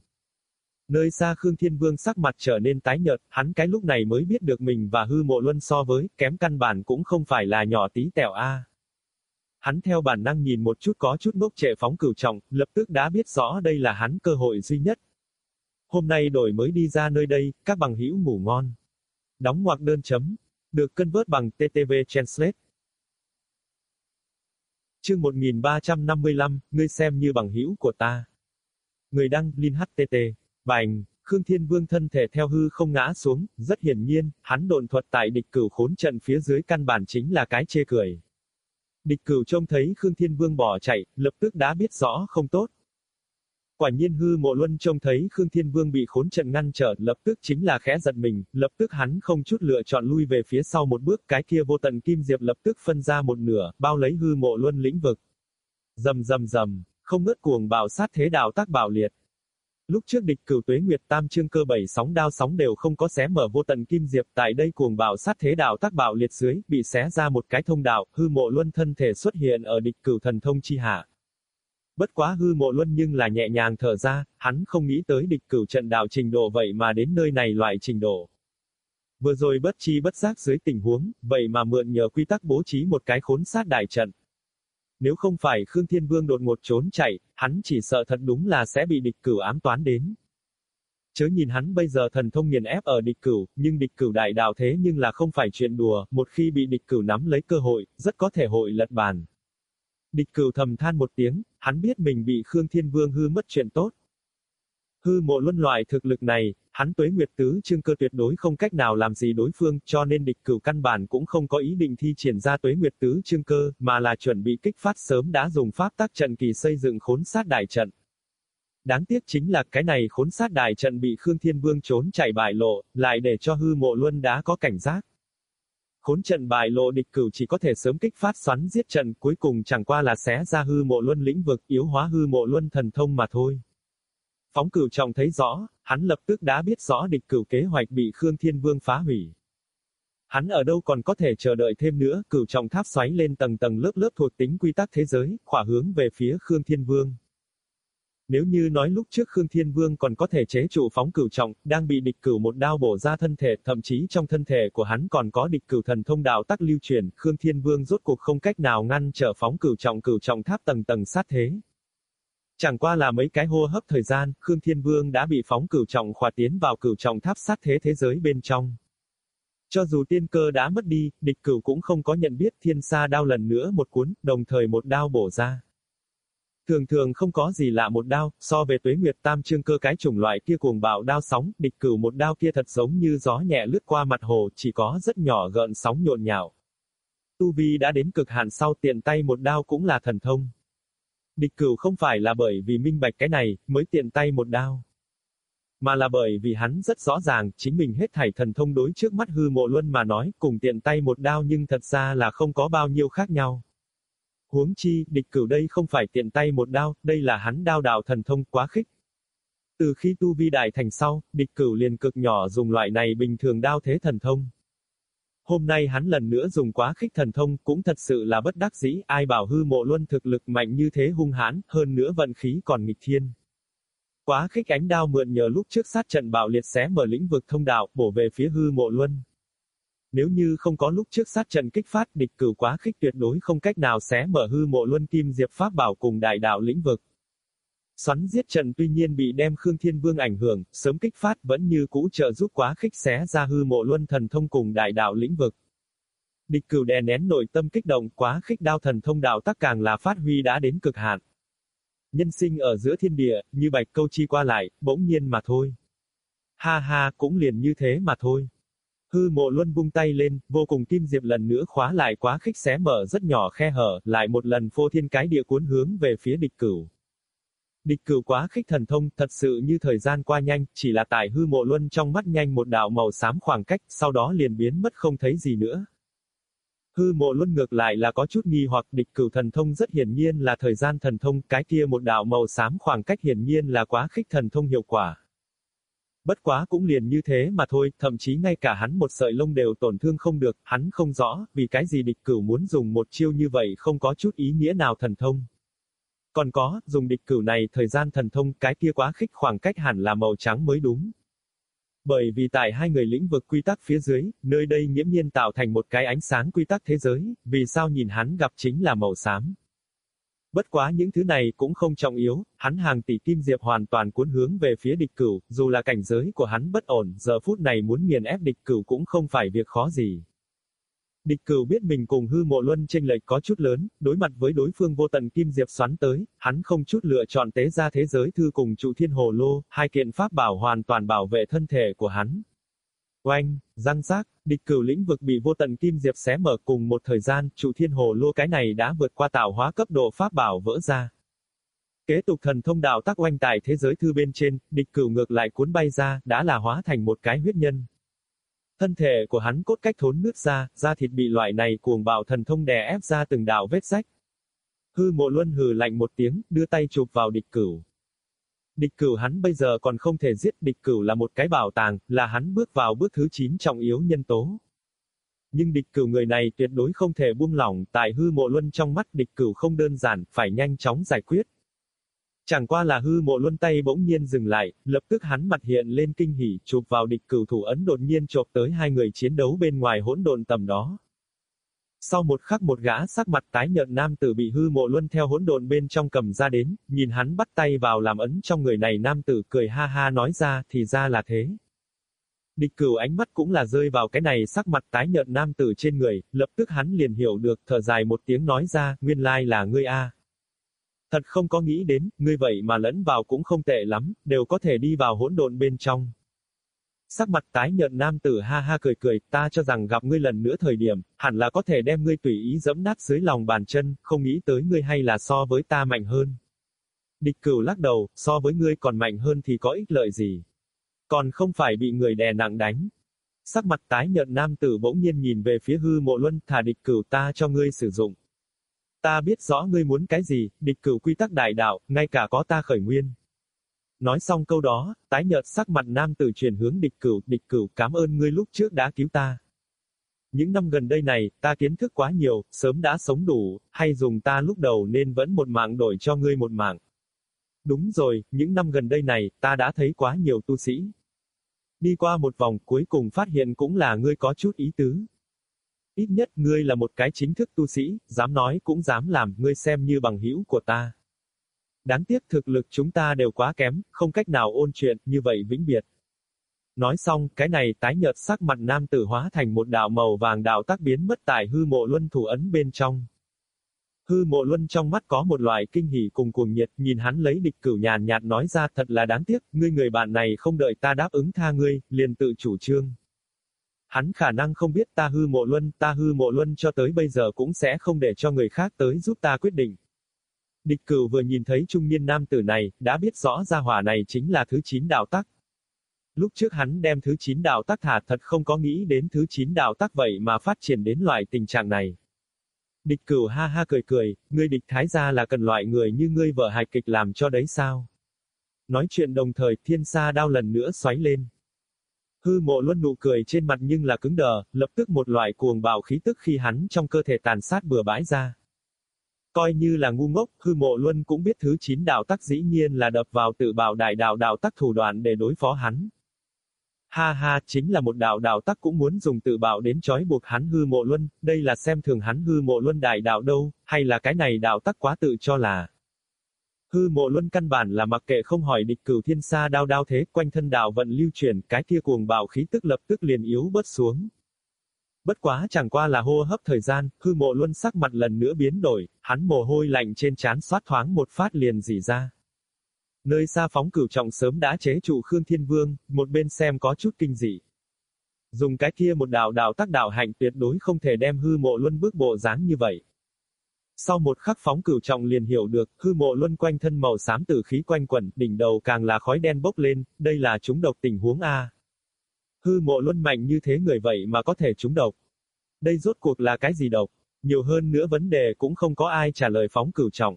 Nơi xa Khương Thiên Vương sắc mặt trở nên tái nhợt, hắn cái lúc này mới biết được mình và hư mộ luân so với, kém căn bản cũng không phải là nhỏ tí tẹo a. Hắn theo bản năng nhìn một chút có chút ngốc trệ phóng cửu trọng, lập tức đã biết rõ đây là hắn cơ hội duy nhất. Hôm nay đổi mới đi ra nơi đây, các bằng hữu ngủ ngon. Đóng ngoặc đơn chấm. Được cân vớt bằng TTV Translate. Chương 1355, ngươi xem như bằng hữu của ta. Người đăng, Linh HTT. Bành, Khương Thiên Vương thân thể theo hư không ngã xuống, rất hiển nhiên, hắn độn thuật tại địch cửu khốn trận phía dưới căn bản chính là cái chê cười. Địch cửu trông thấy Khương Thiên Vương bỏ chạy, lập tức đã biết rõ không tốt. Quả nhiên hư mộ luân trông thấy Khương Thiên Vương bị khốn trận ngăn trở, lập tức chính là khẽ giật mình, lập tức hắn không chút lựa chọn lui về phía sau một bước, cái kia vô tận kim diệp lập tức phân ra một nửa, bao lấy hư mộ luân lĩnh vực. Dầm dầm dầm, không ngớt cuồng bạo sát thế đạo tác bảo liệt. Lúc trước địch cửu tuế nguyệt tam trương cơ bảy sóng đao sóng đều không có xé mở vô tận kim diệp, tại đây cuồng bạo sát thế đạo tác bảo liệt dưới, bị xé ra một cái thông đạo, hư mộ luân thân thể xuất hiện ở địch cửu thần thông chi hạ. Bất quá hư mộ luân nhưng là nhẹ nhàng thở ra, hắn không nghĩ tới địch cửu trận đạo trình độ vậy mà đến nơi này loại trình độ. Vừa rồi bất chi bất giác dưới tình huống, vậy mà mượn nhờ quy tắc bố trí một cái khốn sát đại trận. Nếu không phải Khương Thiên Vương đột ngột trốn chạy, hắn chỉ sợ thật đúng là sẽ bị địch cửu ám toán đến. Chớ nhìn hắn bây giờ thần thông nghiền ép ở địch cửu, nhưng địch cửu đại đạo thế nhưng là không phải chuyện đùa, một khi bị địch cửu nắm lấy cơ hội, rất có thể hội lật bàn. Địch cửu thầm than một tiếng, hắn biết mình bị Khương Thiên Vương hư mất chuyện tốt. Hư mộ luân loại thực lực này, hắn tuế nguyệt tứ chương cơ tuyệt đối không cách nào làm gì đối phương, cho nên địch cửu căn bản cũng không có ý định thi triển ra tuế nguyệt tứ chương cơ, mà là chuẩn bị kích phát sớm đã dùng pháp tác trận kỳ xây dựng khốn sát đại trận. Đáng tiếc chính là cái này khốn sát đại trận bị Khương Thiên Vương trốn chạy bại lộ, lại để cho hư mộ luân đã có cảnh giác. Khốn trận bại lộ địch cửu chỉ có thể sớm kích phát xoắn giết trận, cuối cùng chẳng qua là xé ra hư mộ luân lĩnh vực, yếu hóa hư mộ luân thần thông mà thôi. Phóng cửu trọng thấy rõ, hắn lập tức đã biết rõ địch cửu kế hoạch bị Khương Thiên Vương phá hủy. Hắn ở đâu còn có thể chờ đợi thêm nữa, cửu trọng tháp xoáy lên tầng tầng lớp lớp thuộc tính quy tắc thế giới, khỏa hướng về phía Khương Thiên Vương. Nếu như nói lúc trước Khương Thiên Vương còn có thể chế trụ phóng cửu trọng, đang bị địch cửu một đao bổ ra thân thể, thậm chí trong thân thể của hắn còn có địch cửu thần thông đạo tắc lưu truyền, Khương Thiên Vương rốt cuộc không cách nào ngăn trở phóng cửu trọng cửu trọng tháp tầng tầng sát thế. Chẳng qua là mấy cái hô hấp thời gian, Khương Thiên Vương đã bị phóng cửu trọng khỏa tiến vào cửu trọng tháp sát thế thế giới bên trong. Cho dù tiên cơ đã mất đi, địch cửu cũng không có nhận biết thiên sa đao lần nữa một cuốn, đồng thời một đao bổ ra. Thường thường không có gì lạ một đao, so về tuế nguyệt tam trương cơ cái chủng loại kia cuồng bạo đao sóng, địch cửu một đao kia thật giống như gió nhẹ lướt qua mặt hồ, chỉ có rất nhỏ gợn sóng nhộn nhạo. Tu Vi đã đến cực hạn sau tiện tay một đao cũng là thần thông. Địch cửu không phải là bởi vì minh bạch cái này, mới tiện tay một đao. Mà là bởi vì hắn rất rõ ràng, chính mình hết thảy thần thông đối trước mắt hư mộ luân mà nói, cùng tiện tay một đao nhưng thật ra là không có bao nhiêu khác nhau. Huống chi, địch cửu đây không phải tiện tay một đao, đây là hắn đao đạo thần thông quá khích. Từ khi tu vi đại thành sau, địch cửu liền cực nhỏ dùng loại này bình thường đao thế thần thông. Hôm nay hắn lần nữa dùng quá khích thần thông, cũng thật sự là bất đắc dĩ, ai bảo hư mộ luân thực lực mạnh như thế hung hãn, hơn nữa vận khí còn nghịch thiên. Quá khích ánh đao mượn nhờ lúc trước sát trận bạo liệt xé mở lĩnh vực thông đạo, bổ về phía hư mộ luân. Nếu như không có lúc trước sát trận kích phát địch cửu quá khích tuyệt đối không cách nào xé mở hư mộ luân kim diệp pháp bảo cùng đại đạo lĩnh vực. Xoắn giết trận tuy nhiên bị đem Khương Thiên Vương ảnh hưởng, sớm kích phát vẫn như cũ trợ giúp quá khích xé ra hư mộ luân thần thông cùng đại đạo lĩnh vực. Địch cửu đè nén nội tâm kích động quá khích đao thần thông đạo tắc càng là phát huy đã đến cực hạn. Nhân sinh ở giữa thiên địa, như bạch câu chi qua lại, bỗng nhiên mà thôi. Ha ha, cũng liền như thế mà thôi. Hư mộ luân bung tay lên, vô cùng kim diệp lần nữa khóa lại quá khích xé mở rất nhỏ khe hở, lại một lần phô thiên cái địa cuốn hướng về phía địch cửu. Địch cửu quá khích thần thông, thật sự như thời gian qua nhanh, chỉ là tại hư mộ luân trong mắt nhanh một đạo màu xám khoảng cách, sau đó liền biến mất không thấy gì nữa. Hư mộ luân ngược lại là có chút nghi hoặc địch cửu thần thông rất hiển nhiên là thời gian thần thông, cái kia một đạo màu xám khoảng cách hiển nhiên là quá khích thần thông hiệu quả. Bất quá cũng liền như thế mà thôi, thậm chí ngay cả hắn một sợi lông đều tổn thương không được, hắn không rõ, vì cái gì địch cửu muốn dùng một chiêu như vậy không có chút ý nghĩa nào thần thông. Còn có, dùng địch cửu này thời gian thần thông, cái kia quá khích khoảng cách hẳn là màu trắng mới đúng. Bởi vì tại hai người lĩnh vực quy tắc phía dưới, nơi đây nghiễm nhiên tạo thành một cái ánh sáng quy tắc thế giới, vì sao nhìn hắn gặp chính là màu xám. Bất quá những thứ này cũng không trọng yếu, hắn hàng tỷ kim diệp hoàn toàn cuốn hướng về phía địch cửu, dù là cảnh giới của hắn bất ổn, giờ phút này muốn nghiền ép địch cửu cũng không phải việc khó gì. Địch cửu biết mình cùng hư mộ luân tranh lệch có chút lớn, đối mặt với đối phương vô tận kim diệp xoắn tới, hắn không chút lựa chọn tế ra thế giới thư cùng trụ thiên hồ lô, hai kiện pháp bảo hoàn toàn bảo vệ thân thể của hắn. Oanh, răng rác, địch cửu lĩnh vực bị vô tận kim diệp xé mở cùng một thời gian, trụ thiên hồ lô cái này đã vượt qua tạo hóa cấp độ pháp bảo vỡ ra. Kế tục thần thông đạo tác oanh tại thế giới thư bên trên, địch cửu ngược lại cuốn bay ra, đã là hóa thành một cái huyết nhân. Thân thể của hắn cốt cách thốn nước ra, da thịt bị loại này cuồng bạo thần thông đè ép ra từng đạo vết rách. Hư mộ luân hừ lạnh một tiếng, đưa tay chụp vào địch cửu. Địch cửu hắn bây giờ còn không thể giết, địch cửu là một cái bảo tàng, là hắn bước vào bước thứ 9 trọng yếu nhân tố. Nhưng địch cửu người này tuyệt đối không thể buông lỏng, tại hư mộ luân trong mắt địch cửu không đơn giản, phải nhanh chóng giải quyết. Chẳng qua là hư mộ luân tay bỗng nhiên dừng lại, lập tức hắn mặt hiện lên kinh hỉ, chụp vào địch cửu thủ ấn đột nhiên chộp tới hai người chiến đấu bên ngoài hỗn độn tầm đó. Sau một khắc một gã sắc mặt tái nhợt nam tử bị hư mộ luân theo hỗn độn bên trong cầm ra đến, nhìn hắn bắt tay vào làm ấn trong người này nam tử cười ha ha nói ra, thì ra là thế. Địch cửu ánh mắt cũng là rơi vào cái này sắc mặt tái nhợt nam tử trên người, lập tức hắn liền hiểu được, thở dài một tiếng nói ra, nguyên lai là ngươi a. Thật không có nghĩ đến, ngươi vậy mà lẫn vào cũng không tệ lắm, đều có thể đi vào hỗn độn bên trong. Sắc mặt tái nhợt nam tử ha ha cười cười, ta cho rằng gặp ngươi lần nữa thời điểm, hẳn là có thể đem ngươi tùy ý dẫm nát dưới lòng bàn chân, không nghĩ tới ngươi hay là so với ta mạnh hơn. Địch cửu lắc đầu, so với ngươi còn mạnh hơn thì có ích lợi gì. Còn không phải bị người đè nặng đánh. Sắc mặt tái nhợt nam tử bỗng nhiên nhìn về phía hư mộ luân, thả địch cửu ta cho ngươi sử dụng. Ta biết rõ ngươi muốn cái gì, địch cửu quy tắc đại đạo, ngay cả có ta khởi nguyên. Nói xong câu đó, tái nhợt sắc mặt nam tử chuyển hướng địch cửu, địch cửu cảm ơn ngươi lúc trước đã cứu ta. Những năm gần đây này, ta kiến thức quá nhiều, sớm đã sống đủ, hay dùng ta lúc đầu nên vẫn một mạng đổi cho ngươi một mạng. Đúng rồi, những năm gần đây này, ta đã thấy quá nhiều tu sĩ. Đi qua một vòng cuối cùng phát hiện cũng là ngươi có chút ý tứ. Ít nhất ngươi là một cái chính thức tu sĩ, dám nói cũng dám làm, ngươi xem như bằng hữu của ta. Đáng tiếc thực lực chúng ta đều quá kém, không cách nào ôn chuyện, như vậy vĩnh biệt. Nói xong, cái này tái nhợt sắc mặt nam tử hóa thành một đạo màu vàng đạo tác biến mất tại hư mộ luân thủ ấn bên trong. Hư mộ luân trong mắt có một loại kinh hỉ cùng cuồng nhiệt, nhìn hắn lấy địch cửu nhàn nhạt nói ra thật là đáng tiếc, ngươi người bạn này không đợi ta đáp ứng tha ngươi, liền tự chủ trương. Hắn khả năng không biết ta hư mộ luân, ta hư mộ luân cho tới bây giờ cũng sẽ không để cho người khác tới giúp ta quyết định. Địch cửu vừa nhìn thấy trung niên nam tử này, đã biết rõ gia hỏa này chính là thứ 9 đạo tắc. Lúc trước hắn đem thứ 9 đạo tắc thả thật không có nghĩ đến thứ 9 đạo tắc vậy mà phát triển đến loại tình trạng này. Địch cửu ha ha cười cười, ngươi địch thái gia là cần loại người như ngươi vợ hài kịch làm cho đấy sao? Nói chuyện đồng thời thiên sa đao lần nữa xoáy lên. Hư mộ luân nụ cười trên mặt nhưng là cứng đờ, lập tức một loại cuồng bạo khí tức khi hắn trong cơ thể tàn sát bừa bãi ra. Coi như là ngu ngốc, hư mộ luân cũng biết thứ chín đạo tắc dĩ nhiên là đập vào tự bảo đại đạo đạo tắc thủ đoạn để đối phó hắn. Ha ha, chính là một đạo đạo tắc cũng muốn dùng tự bảo đến trói buộc hắn hư mộ luân, đây là xem thường hắn hư mộ luân đại đạo đâu, hay là cái này đạo tắc quá tự cho là. Hư mộ luân căn bản là mặc kệ không hỏi địch cửu thiên sa đao đao thế, quanh thân đạo vận lưu chuyển, cái kia cuồng bạo khí tức lập tức liền yếu bớt xuống. Bất quá chẳng qua là hô hấp thời gian, hư mộ luân sắc mặt lần nữa biến đổi, hắn mồ hôi lạnh trên trán xoát thoáng một phát liền dì ra. Nơi xa phóng cửu trọng sớm đã chế trụ Khương Thiên Vương, một bên xem có chút kinh dị. Dùng cái kia một đạo đạo tác đạo hạnh tuyệt đối không thể đem hư mộ luân bước bộ dáng như vậy. Sau một khắc phóng cửu trọng liền hiểu được, hư mộ luân quanh thân màu xám tử khí quanh quẩn, đỉnh đầu càng là khói đen bốc lên, đây là chúng độc tình huống A. Hư mộ luân mạnh như thế người vậy mà có thể trúng độc. Đây rốt cuộc là cái gì độc? Nhiều hơn nữa vấn đề cũng không có ai trả lời phóng cửu trọng.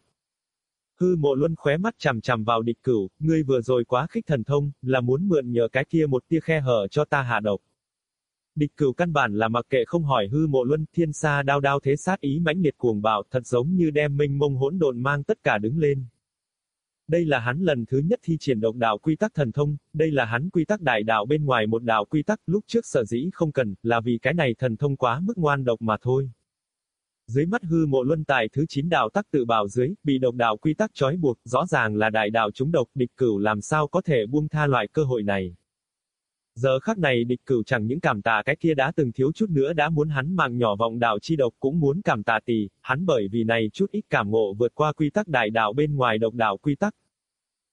Hư mộ luân khóe mắt chằm chằm vào địch cửu, ngươi vừa rồi quá khích thần thông, là muốn mượn nhờ cái kia một tia khe hở cho ta hạ độc. Địch cửu căn bản là mặc kệ không hỏi hư mộ luân, thiên sa đao đao thế sát ý mãnh liệt cuồng bạo, thật giống như đem minh mông hỗn độn mang tất cả đứng lên. Đây là hắn lần thứ nhất thi triển độc đạo quy tắc thần thông, đây là hắn quy tắc đại đạo bên ngoài một đạo quy tắc, lúc trước sở dĩ không cần, là vì cái này thần thông quá mức ngoan độc mà thôi. Dưới mắt hư mộ luân tài thứ 9 đạo tắc tự bảo dưới, bị độc đạo quy tắc trói buộc, rõ ràng là đại đạo chúng độc, địch cửu làm sao có thể buông tha loại cơ hội này. Giờ khắc này địch cửu chẳng những cảm tạ cái kia đã từng thiếu chút nữa đã muốn hắn mang nhỏ vọng đạo chi độc cũng muốn cảm tạ tỷ, hắn bởi vì này chút ít cảm ngộ vượt qua quy tắc đại đạo bên ngoài độc đạo quy tắc.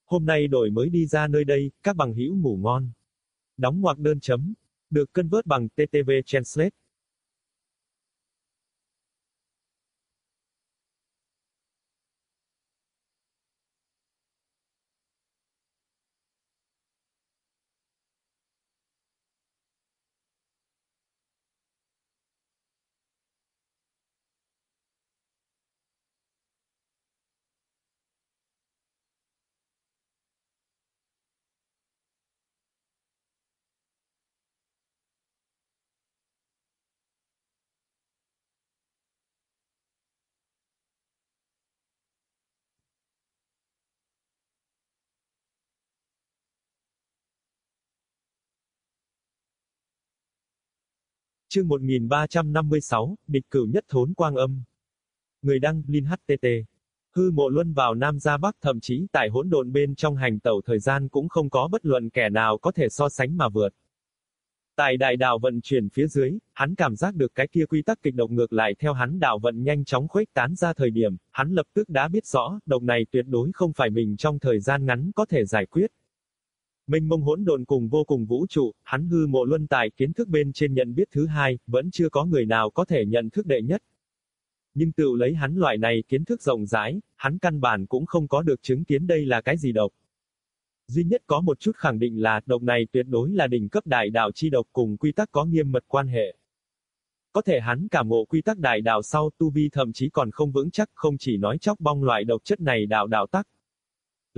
Hôm nay đổi mới đi ra nơi đây, các bằng hữu ngủ ngon. Đóng ngoặc đơn chấm. Được cân vớt bằng TTV Translate. Chương 1356, địch cửu nhất thốn quang âm. Người đăng, Linh HTT. Hư mộ luân vào Nam ra Bắc thậm chí tại hỗn độn bên trong hành tẩu thời gian cũng không có bất luận kẻ nào có thể so sánh mà vượt. Tại đại đạo vận chuyển phía dưới, hắn cảm giác được cái kia quy tắc kịch độc ngược lại theo hắn đạo vận nhanh chóng khuếch tán ra thời điểm, hắn lập tức đã biết rõ, độc này tuyệt đối không phải mình trong thời gian ngắn có thể giải quyết. Minh mông hỗn độn cùng vô cùng vũ trụ, hắn hư mộ luân tài kiến thức bên trên nhận biết thứ hai, vẫn chưa có người nào có thể nhận thức đệ nhất. Nhưng tự lấy hắn loại này kiến thức rộng rãi, hắn căn bản cũng không có được chứng kiến đây là cái gì độc. Duy nhất có một chút khẳng định là độc này tuyệt đối là đỉnh cấp đại đạo chi độc cùng quy tắc có nghiêm mật quan hệ. Có thể hắn cảm ngộ quy tắc đại đạo sau tu vi thậm chí còn không vững chắc không chỉ nói chóc bong loại độc chất này đạo đạo tắc,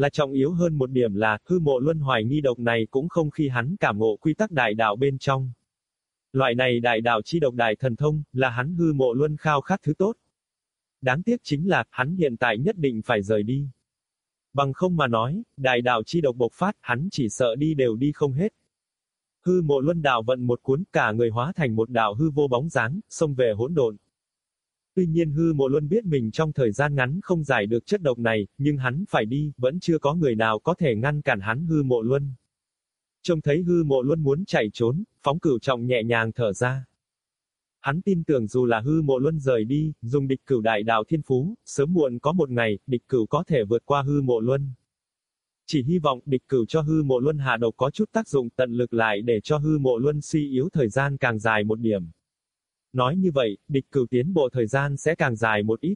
là trọng yếu hơn một điểm là, hư mộ luân hoài nghi độc này cũng không khi hắn cảm ngộ quy tắc đại đạo bên trong. Loại này đại đạo chi độc đại thần thông, là hắn hư mộ luân khao khát thứ tốt. Đáng tiếc chính là, hắn hiện tại nhất định phải rời đi. Bằng không mà nói, đại đạo chi độc bộc phát, hắn chỉ sợ đi đều đi không hết. Hư mộ luân đạo vận một cuốn, cả người hóa thành một đạo hư vô bóng dáng, xông về hỗn độn. Tuy nhiên hư mộ luân biết mình trong thời gian ngắn không giải được chất độc này, nhưng hắn phải đi, vẫn chưa có người nào có thể ngăn cản hắn hư mộ luân. Trông thấy hư mộ luân muốn chạy trốn, phóng cửu trọng nhẹ nhàng thở ra. Hắn tin tưởng dù là hư mộ luân rời đi, dùng địch cửu đại đạo thiên phú, sớm muộn có một ngày, địch cửu có thể vượt qua hư mộ luân. Chỉ hy vọng địch cửu cho hư mộ luân hạ độc có chút tác dụng tận lực lại để cho hư mộ luân suy yếu thời gian càng dài một điểm. Nói như vậy, địch cửu tiến bộ thời gian sẽ càng dài một ít.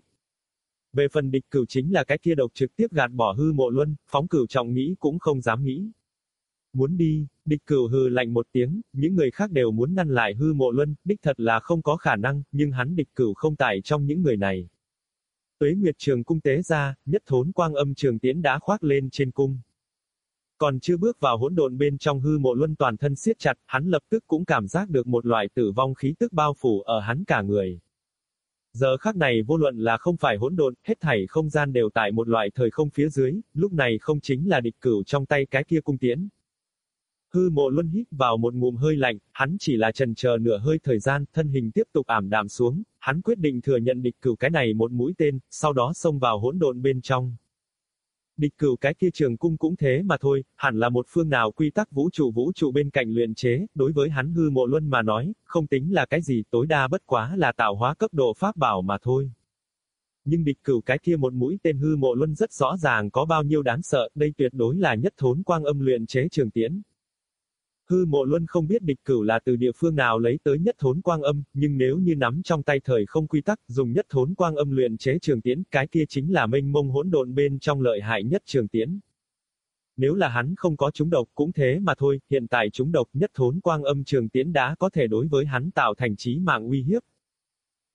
Về phần địch cửu chính là cái kia độc trực tiếp gạt bỏ hư mộ luân, phóng cửu trọng nghĩ cũng không dám nghĩ. Muốn đi, địch cửu hừ lạnh một tiếng, những người khác đều muốn ngăn lại hư mộ luân, đích thật là không có khả năng, nhưng hắn địch cửu không tại trong những người này. Tuế Nguyệt Trường cung tế ra, nhất thốn quang âm trường tiến đã khoác lên trên cung. Còn chưa bước vào hỗn độn bên trong hư mộ luân toàn thân siết chặt, hắn lập tức cũng cảm giác được một loại tử vong khí tức bao phủ ở hắn cả người. Giờ khắc này vô luận là không phải hỗn độn, hết thảy không gian đều tại một loại thời không phía dưới, lúc này không chính là địch cửu trong tay cái kia cung tiễn. Hư mộ luân hít vào một ngụm hơi lạnh, hắn chỉ là trần chờ nửa hơi thời gian, thân hình tiếp tục ảm đạm xuống, hắn quyết định thừa nhận địch cửu cái này một mũi tên, sau đó xông vào hỗn độn bên trong. Địch cửu cái kia trường cung cũng thế mà thôi, hẳn là một phương nào quy tắc vũ trụ vũ trụ bên cạnh luyện chế, đối với hắn hư mộ luân mà nói, không tính là cái gì tối đa bất quá là tạo hóa cấp độ pháp bảo mà thôi. Nhưng địch cửu cái kia một mũi tên hư mộ luân rất rõ ràng có bao nhiêu đáng sợ, đây tuyệt đối là nhất thốn quang âm luyện chế trường tiễn. Hư mộ luân không biết địch cửu là từ địa phương nào lấy tới nhất thốn quang âm, nhưng nếu như nắm trong tay thời không quy tắc, dùng nhất thốn quang âm luyện chế trường tiễn, cái kia chính là minh mông hỗn độn bên trong lợi hại nhất trường tiễn. Nếu là hắn không có chúng độc cũng thế mà thôi, hiện tại chúng độc nhất thốn quang âm trường tiễn đã có thể đối với hắn tạo thành trí mạng uy hiếp.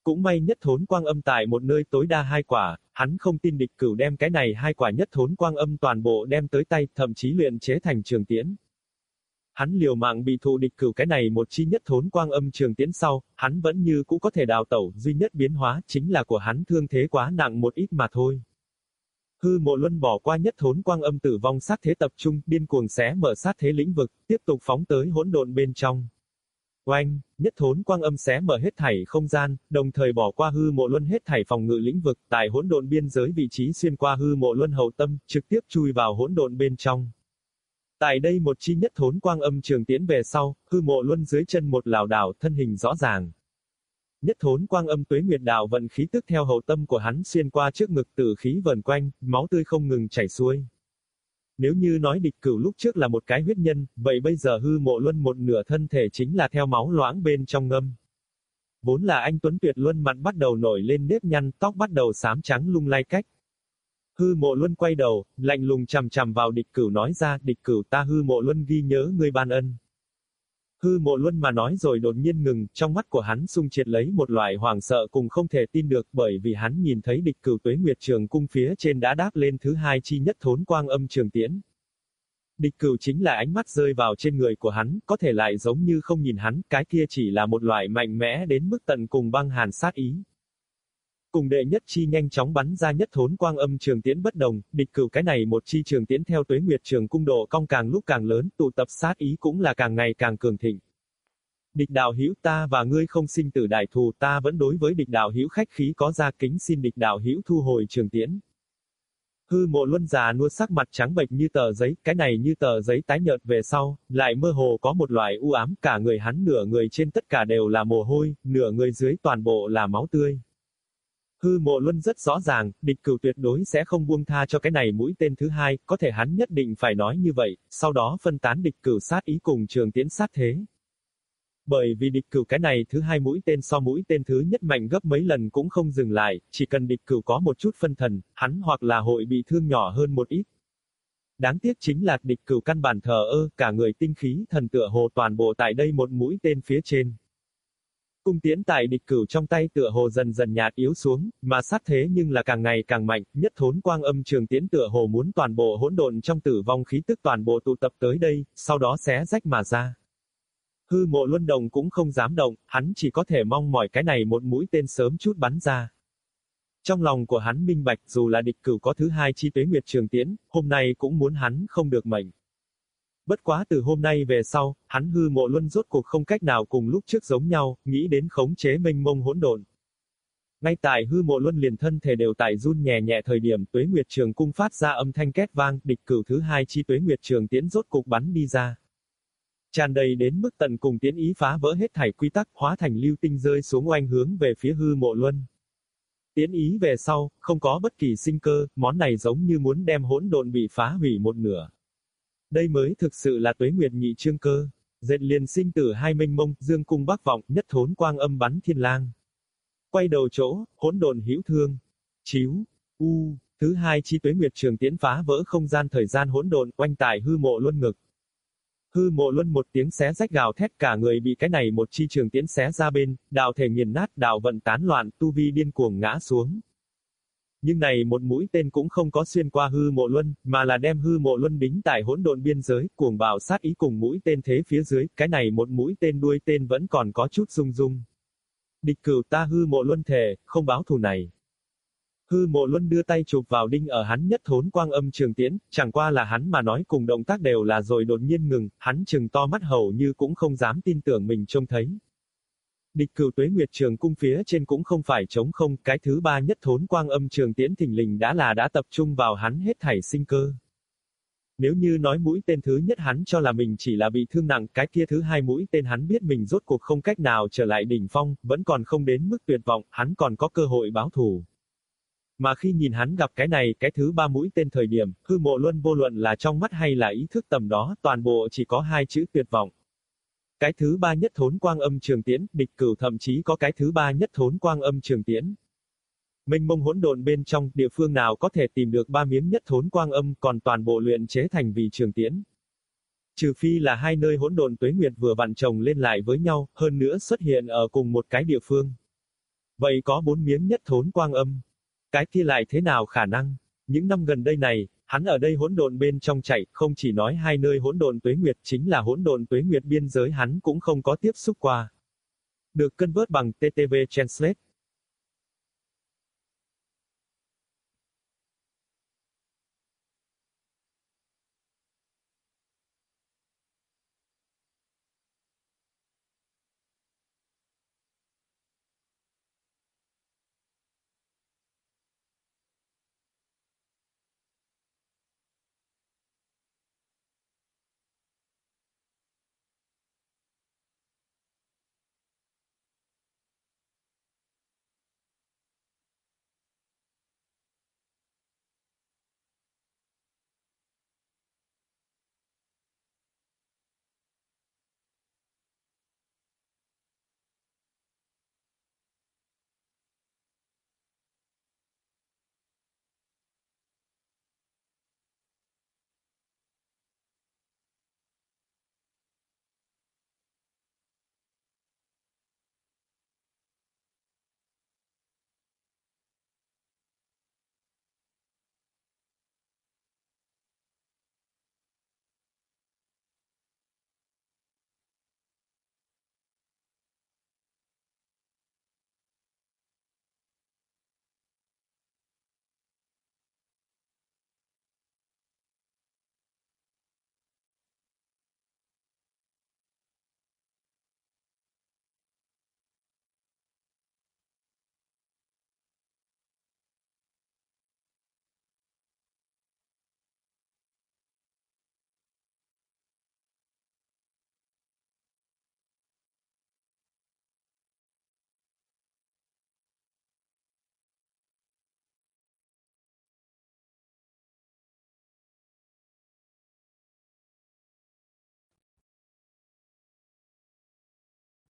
Cũng may nhất thốn quang âm tại một nơi tối đa hai quả, hắn không tin địch cửu đem cái này hai quả nhất thốn quang âm toàn bộ đem tới tay, thậm chí luyện chế thành trường tiễn. Hắn liều mạng bị thụ địch cửu cái này một chi nhất thốn quang âm trường tiến sau, hắn vẫn như cũ có thể đào tẩu, duy nhất biến hóa chính là của hắn thương thế quá nặng một ít mà thôi. Hư mộ luân bỏ qua nhất thốn quang âm tử vong sát thế tập trung, điên cuồng xé mở sát thế lĩnh vực, tiếp tục phóng tới hỗn độn bên trong. Oanh, nhất thốn quang âm xé mở hết thảy không gian, đồng thời bỏ qua hư mộ luân hết thảy phòng ngự lĩnh vực, tại hỗn độn biên giới vị trí xuyên qua hư mộ luân hậu tâm, trực tiếp chui vào hỗn độn bên trong. Tại đây một chi nhất thốn quang âm trường tiến về sau, hư mộ luân dưới chân một lảo đảo thân hình rõ ràng. Nhất thốn quang âm tuế nguyệt đạo vận khí tức theo hậu tâm của hắn xuyên qua trước ngực tử khí vần quanh, máu tươi không ngừng chảy xuôi. Nếu như nói địch cửu lúc trước là một cái huyết nhân, vậy bây giờ hư mộ luân một nửa thân thể chính là theo máu loãng bên trong ngâm. Vốn là anh Tuấn Tuyệt Luân mặt bắt đầu nổi lên nếp nhăn, tóc bắt đầu xám trắng lung lay cách. Hư mộ luân quay đầu, lạnh lùng chằm chằm vào địch cửu nói ra, địch cửu ta hư mộ luân ghi nhớ ngươi ban ân. Hư mộ luân mà nói rồi đột nhiên ngừng, trong mắt của hắn sung triệt lấy một loại hoàng sợ cùng không thể tin được bởi vì hắn nhìn thấy địch cửu tuế nguyệt trường cung phía trên đã đáp lên thứ hai chi nhất thốn quang âm trường tiễn. Địch cửu chính là ánh mắt rơi vào trên người của hắn, có thể lại giống như không nhìn hắn, cái kia chỉ là một loại mạnh mẽ đến mức tận cùng băng hàn sát ý. Cùng đệ nhất chi nhanh chóng bắn ra nhất thốn quang âm trường tiễn bất đồng, địch cửu cái này một chi trường tiễn theo tuế nguyệt trường cung độ cong càng lúc càng lớn, tụ tập sát ý cũng là càng ngày càng cường thịnh. Địch đạo hữu ta và ngươi không sinh tử đại thù, ta vẫn đối với địch đạo hữu khách khí có ra kính xin địch đạo hữu thu hồi trường tiễn. Hư mộ luân già nua sắc mặt trắng bệch như tờ giấy, cái này như tờ giấy tái nhợt về sau, lại mơ hồ có một loại u ám, cả người hắn nửa người trên tất cả đều là mồ hôi, nửa người dưới toàn bộ là máu tươi. Hư mộ luân rất rõ ràng, địch cửu tuyệt đối sẽ không buông tha cho cái này mũi tên thứ hai, có thể hắn nhất định phải nói như vậy, sau đó phân tán địch cửu sát ý cùng trường tiến sát thế. Bởi vì địch cửu cái này thứ hai mũi tên so mũi tên thứ nhất mạnh gấp mấy lần cũng không dừng lại, chỉ cần địch cửu có một chút phân thần, hắn hoặc là hội bị thương nhỏ hơn một ít. Đáng tiếc chính là địch cửu căn bản thờ ơ, cả người tinh khí thần tựa hồ toàn bộ tại đây một mũi tên phía trên. Cung tiễn tại địch cửu trong tay tựa hồ dần dần nhạt yếu xuống, mà sát thế nhưng là càng ngày càng mạnh, nhất thốn quang âm trường tiễn tựa hồ muốn toàn bộ hỗn độn trong tử vong khí tức toàn bộ tụ tập tới đây, sau đó xé rách mà ra. Hư mộ luân đồng cũng không dám động, hắn chỉ có thể mong mỏi cái này một mũi tên sớm chút bắn ra. Trong lòng của hắn minh bạch dù là địch cửu có thứ hai chi tuế nguyệt trường tiễn, hôm nay cũng muốn hắn không được mệnh. Bất quá từ hôm nay về sau, hắn hư mộ luân rốt cuộc không cách nào cùng lúc trước giống nhau, nghĩ đến khống chế mênh mông hỗn độn. Ngay tại hư mộ luân liền thân thể đều tại run nhẹ nhẹ thời điểm tuế nguyệt trường cung phát ra âm thanh két vang, địch cửu thứ hai chi tuế nguyệt trường tiến rốt cục bắn đi ra. Tràn đầy đến mức tận cùng tiến ý phá vỡ hết thảy quy tắc, hóa thành lưu tinh rơi xuống oanh hướng về phía hư mộ luân. Tiến ý về sau, không có bất kỳ sinh cơ, món này giống như muốn đem hỗn độn bị phá hủy một nửa. Đây mới thực sự là tuế nguyệt nhị trương cơ. Dệt liền sinh tử hai minh mông, dương cung bắc vọng, nhất thốn quang âm bắn thiên lang. Quay đầu chỗ, hỗn độn hữu thương. Chiếu, u, thứ hai chi tuế nguyệt trường tiến phá vỡ không gian thời gian hỗn độn, oanh tại hư mộ luân ngực. Hư mộ luân một tiếng xé rách gào thét cả người bị cái này một chi trường tiến xé ra bên, đạo thể nghiền nát, đạo vận tán loạn, tu vi điên cuồng ngã xuống. Nhưng này một mũi tên cũng không có xuyên qua hư mộ luân, mà là đem hư mộ luân đính tại hỗn độn biên giới, cuồng bạo sát ý cùng mũi tên thế phía dưới, cái này một mũi tên đuôi tên vẫn còn có chút rung rung. Địch cửu ta hư mộ luân thể, không báo thù này. Hư mộ luân đưa tay chụp vào đinh ở hắn nhất thốn quang âm trường tiễn, chẳng qua là hắn mà nói cùng động tác đều là rồi đột nhiên ngừng, hắn chừng to mắt hầu như cũng không dám tin tưởng mình trông thấy. Địch cửu tuế nguyệt trường cung phía trên cũng không phải chống không, cái thứ ba nhất thốn quang âm trường tiễn thình lình đã là đã tập trung vào hắn hết thảy sinh cơ. Nếu như nói mũi tên thứ nhất hắn cho là mình chỉ là bị thương nặng, cái kia thứ hai mũi tên hắn biết mình rốt cuộc không cách nào trở lại đỉnh phong, vẫn còn không đến mức tuyệt vọng, hắn còn có cơ hội báo thù. Mà khi nhìn hắn gặp cái này, cái thứ ba mũi tên thời điểm, hư mộ luân vô luận là trong mắt hay là ý thức tầm đó, toàn bộ chỉ có hai chữ tuyệt vọng. Cái thứ ba nhất thốn quang âm trường tiễn, địch cửu thậm chí có cái thứ ba nhất thốn quang âm trường tiễn. Minh mông hỗn độn bên trong, địa phương nào có thể tìm được ba miếng nhất thốn quang âm, còn toàn bộ luyện chế thành vì trường tiễn. Trừ phi là hai nơi hỗn độn tuế nguyệt vừa vặn chồng lên lại với nhau, hơn nữa xuất hiện ở cùng một cái địa phương. Vậy có bốn miếng nhất thốn quang âm. Cái kia lại thế nào khả năng? Những năm gần đây này, hắn ở đây hỗn độn bên trong chạy, không chỉ nói hai nơi hỗn độn tuế nguyệt chính là hỗn độn tuế nguyệt biên giới hắn cũng không có tiếp xúc qua. Được cân vớt bằng TTV Translate.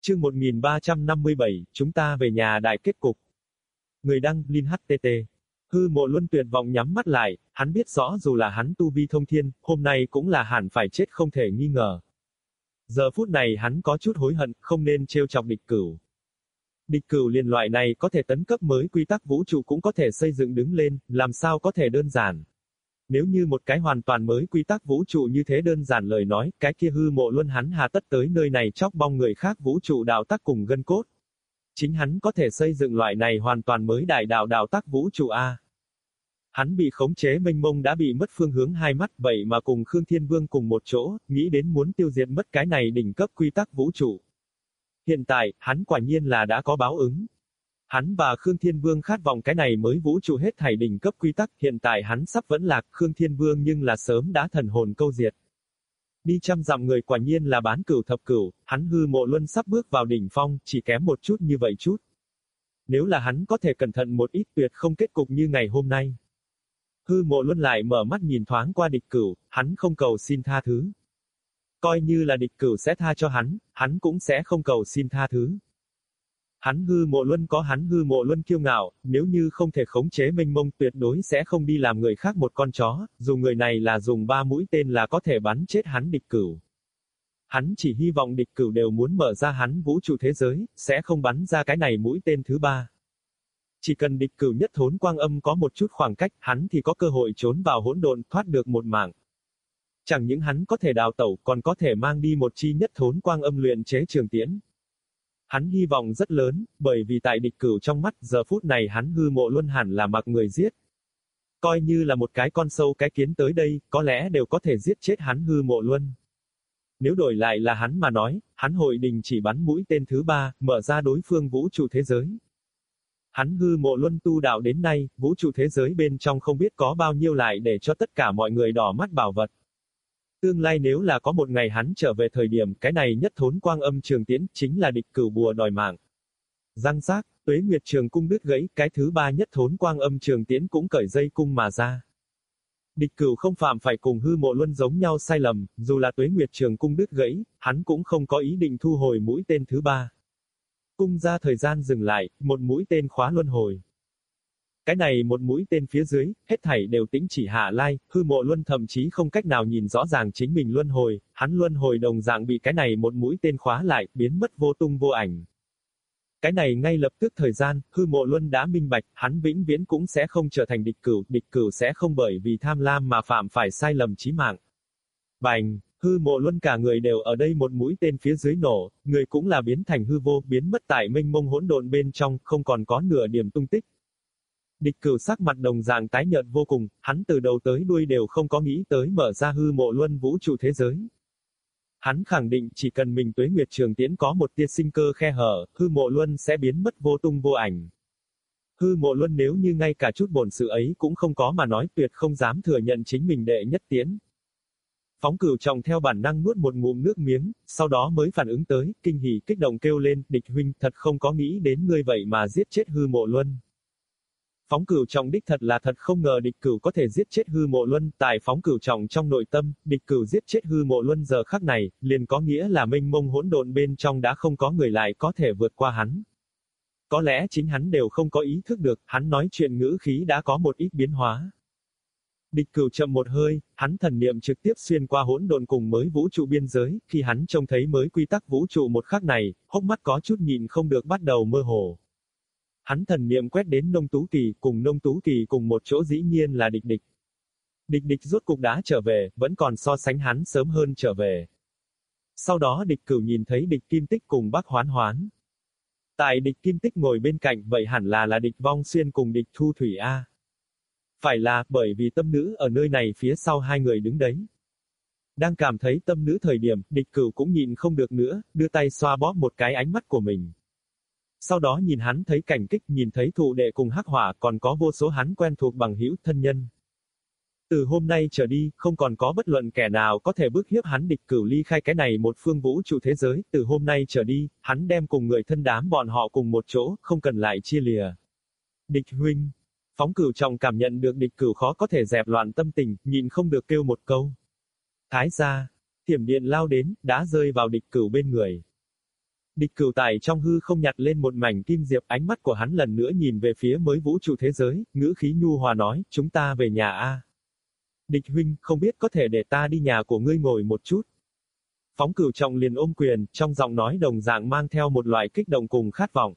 Chương 1357, chúng ta về nhà đại kết cục. Người đăng, Linh HTT. Hư mộ luân tuyệt vọng nhắm mắt lại, hắn biết rõ dù là hắn tu vi thông thiên, hôm nay cũng là hẳn phải chết không thể nghi ngờ. Giờ phút này hắn có chút hối hận, không nên trêu chọc địch cửu. Địch cửu liền loại này có thể tấn cấp mới quy tắc vũ trụ cũng có thể xây dựng đứng lên, làm sao có thể đơn giản. Nếu như một cái hoàn toàn mới quy tắc vũ trụ như thế đơn giản lời nói, cái kia hư mộ luân hắn hà tất tới nơi này chóc bong người khác vũ trụ đạo tắc cùng gân cốt. Chính hắn có thể xây dựng loại này hoàn toàn mới đại đạo đạo tắc vũ trụ A. Hắn bị khống chế mênh mông đã bị mất phương hướng hai mắt vậy mà cùng Khương Thiên Vương cùng một chỗ, nghĩ đến muốn tiêu diệt mất cái này đỉnh cấp quy tắc vũ trụ. Hiện tại, hắn quả nhiên là đã có báo ứng, Hắn và Khương Thiên Vương khát vọng cái này mới vũ trụ hết thảy đỉnh cấp quy tắc, hiện tại hắn sắp vẫn lạc Khương Thiên Vương nhưng là sớm đã thần hồn câu diệt. Đi trăm dặm người quả nhiên là bán cửu thập cửu, hắn hư mộ luân sắp bước vào đỉnh phong, chỉ kém một chút như vậy chút. Nếu là hắn có thể cẩn thận một ít tuyệt không kết cục như ngày hôm nay. Hư mộ luân lại mở mắt nhìn thoáng qua địch cửu, hắn không cầu xin tha thứ. Coi như là địch cửu sẽ tha cho hắn, hắn cũng sẽ không cầu xin tha thứ. Hắn hư mộ luân có hắn hư mộ luân kiêu ngạo, nếu như không thể khống chế minh mông tuyệt đối sẽ không đi làm người khác một con chó, dù người này là dùng ba mũi tên là có thể bắn chết hắn địch cửu. Hắn chỉ hy vọng địch cửu đều muốn mở ra hắn vũ trụ thế giới, sẽ không bắn ra cái này mũi tên thứ ba. Chỉ cần địch cửu nhất thốn quang âm có một chút khoảng cách, hắn thì có cơ hội trốn vào hỗn độn, thoát được một mạng. Chẳng những hắn có thể đào tẩu, còn có thể mang đi một chi nhất thốn quang âm luyện chế trường tiễn. Hắn hy vọng rất lớn, bởi vì tại địch cửu trong mắt, giờ phút này hắn hư mộ luân hẳn là mặc người giết. Coi như là một cái con sâu cái kiến tới đây, có lẽ đều có thể giết chết hắn hư mộ luân. Nếu đổi lại là hắn mà nói, hắn hội đình chỉ bắn mũi tên thứ ba, mở ra đối phương vũ trụ thế giới. Hắn hư mộ luân tu đạo đến nay, vũ trụ thế giới bên trong không biết có bao nhiêu lại để cho tất cả mọi người đỏ mắt bảo vật. Tương lai nếu là có một ngày hắn trở về thời điểm cái này nhất thốn quang âm trường tiễn, chính là địch cửu bùa đòi mạng. Răng rác, tuế nguyệt trường cung đứt gãy, cái thứ ba nhất thốn quang âm trường tiễn cũng cởi dây cung mà ra. Địch cửu không phạm phải cùng hư mộ luân giống nhau sai lầm, dù là tuế nguyệt trường cung đứt gãy, hắn cũng không có ý định thu hồi mũi tên thứ ba. Cung ra thời gian dừng lại, một mũi tên khóa luân hồi. Cái này một mũi tên phía dưới, hết thảy đều tĩnh chỉ hạ lai, hư mộ luân thậm chí không cách nào nhìn rõ ràng chính mình luân hồi, hắn luân hồi đồng dạng bị cái này một mũi tên khóa lại, biến mất vô tung vô ảnh. Cái này ngay lập tức thời gian, hư mộ luân đã minh bạch, hắn vĩnh viễn cũng sẽ không trở thành địch cửu, địch cửu sẽ không bởi vì tham lam mà phạm phải sai lầm chí mạng. Bành, hư mộ luân cả người đều ở đây một mũi tên phía dưới nổ, người cũng là biến thành hư vô, biến mất tại mênh mông hỗn độn bên trong, không còn có nửa điểm tung tích. Địch cửu sắc mặt đồng dạng tái nhợt vô cùng, hắn từ đầu tới đuôi đều không có nghĩ tới mở ra hư mộ luân vũ trụ thế giới. Hắn khẳng định chỉ cần mình tuế nguyệt trường tiễn có một tia sinh cơ khe hở, hư mộ luân sẽ biến mất vô tung vô ảnh. Hư mộ luân nếu như ngay cả chút bổn sự ấy cũng không có mà nói tuyệt không dám thừa nhận chính mình đệ nhất tiến. Phóng cửu trọng theo bản năng nuốt một ngụm nước miếng, sau đó mới phản ứng tới, kinh hỉ kích động kêu lên, địch huynh thật không có nghĩ đến ngươi vậy mà giết chết hư mộ luân. Phóng cửu trọng đích thật là thật không ngờ địch cửu có thể giết chết hư mộ luân, tại phóng cửu trọng trong nội tâm, địch cửu giết chết hư mộ luân giờ khắc này, liền có nghĩa là minh mông hỗn độn bên trong đã không có người lại có thể vượt qua hắn. Có lẽ chính hắn đều không có ý thức được, hắn nói chuyện ngữ khí đã có một ít biến hóa. Địch cửu chậm một hơi, hắn thần niệm trực tiếp xuyên qua hỗn độn cùng mới vũ trụ biên giới, khi hắn trông thấy mới quy tắc vũ trụ một khắc này, hốc mắt có chút nhìn không được bắt đầu mơ hồ. Hắn thần niệm quét đến nông tú kỳ, cùng nông tú kỳ cùng một chỗ dĩ nhiên là địch địch. Địch địch rút cục đã trở về, vẫn còn so sánh hắn sớm hơn trở về. Sau đó địch cửu nhìn thấy địch kim tích cùng bác hoán hoán. Tại địch kim tích ngồi bên cạnh, vậy hẳn là là địch vong xuyên cùng địch thu thủy A. Phải là, bởi vì tâm nữ ở nơi này phía sau hai người đứng đấy. Đang cảm thấy tâm nữ thời điểm, địch cửu cũng nhìn không được nữa, đưa tay xoa bóp một cái ánh mắt của mình. Sau đó nhìn hắn thấy cảnh kích, nhìn thấy thụ đệ cùng hắc hỏa, còn có vô số hắn quen thuộc bằng hữu thân nhân. Từ hôm nay trở đi, không còn có bất luận kẻ nào có thể bước hiếp hắn địch cửu ly khai cái này một phương vũ trụ thế giới, từ hôm nay trở đi, hắn đem cùng người thân đám bọn họ cùng một chỗ, không cần lại chia lìa. Địch huynh. Phóng cửu trọng cảm nhận được địch cửu khó có thể dẹp loạn tâm tình, nhìn không được kêu một câu. Thái gia. Thiểm điện lao đến, đã rơi vào địch cửu bên người. Địch cửu Tài trong hư không nhặt lên một mảnh kim diệp, ánh mắt của hắn lần nữa nhìn về phía mới vũ trụ thế giới, ngữ khí nhu hòa nói, chúng ta về nhà a. Địch huynh, không biết có thể để ta đi nhà của ngươi ngồi một chút. Phóng cửu trọng liền ôm quyền, trong giọng nói đồng dạng mang theo một loại kích động cùng khát vọng.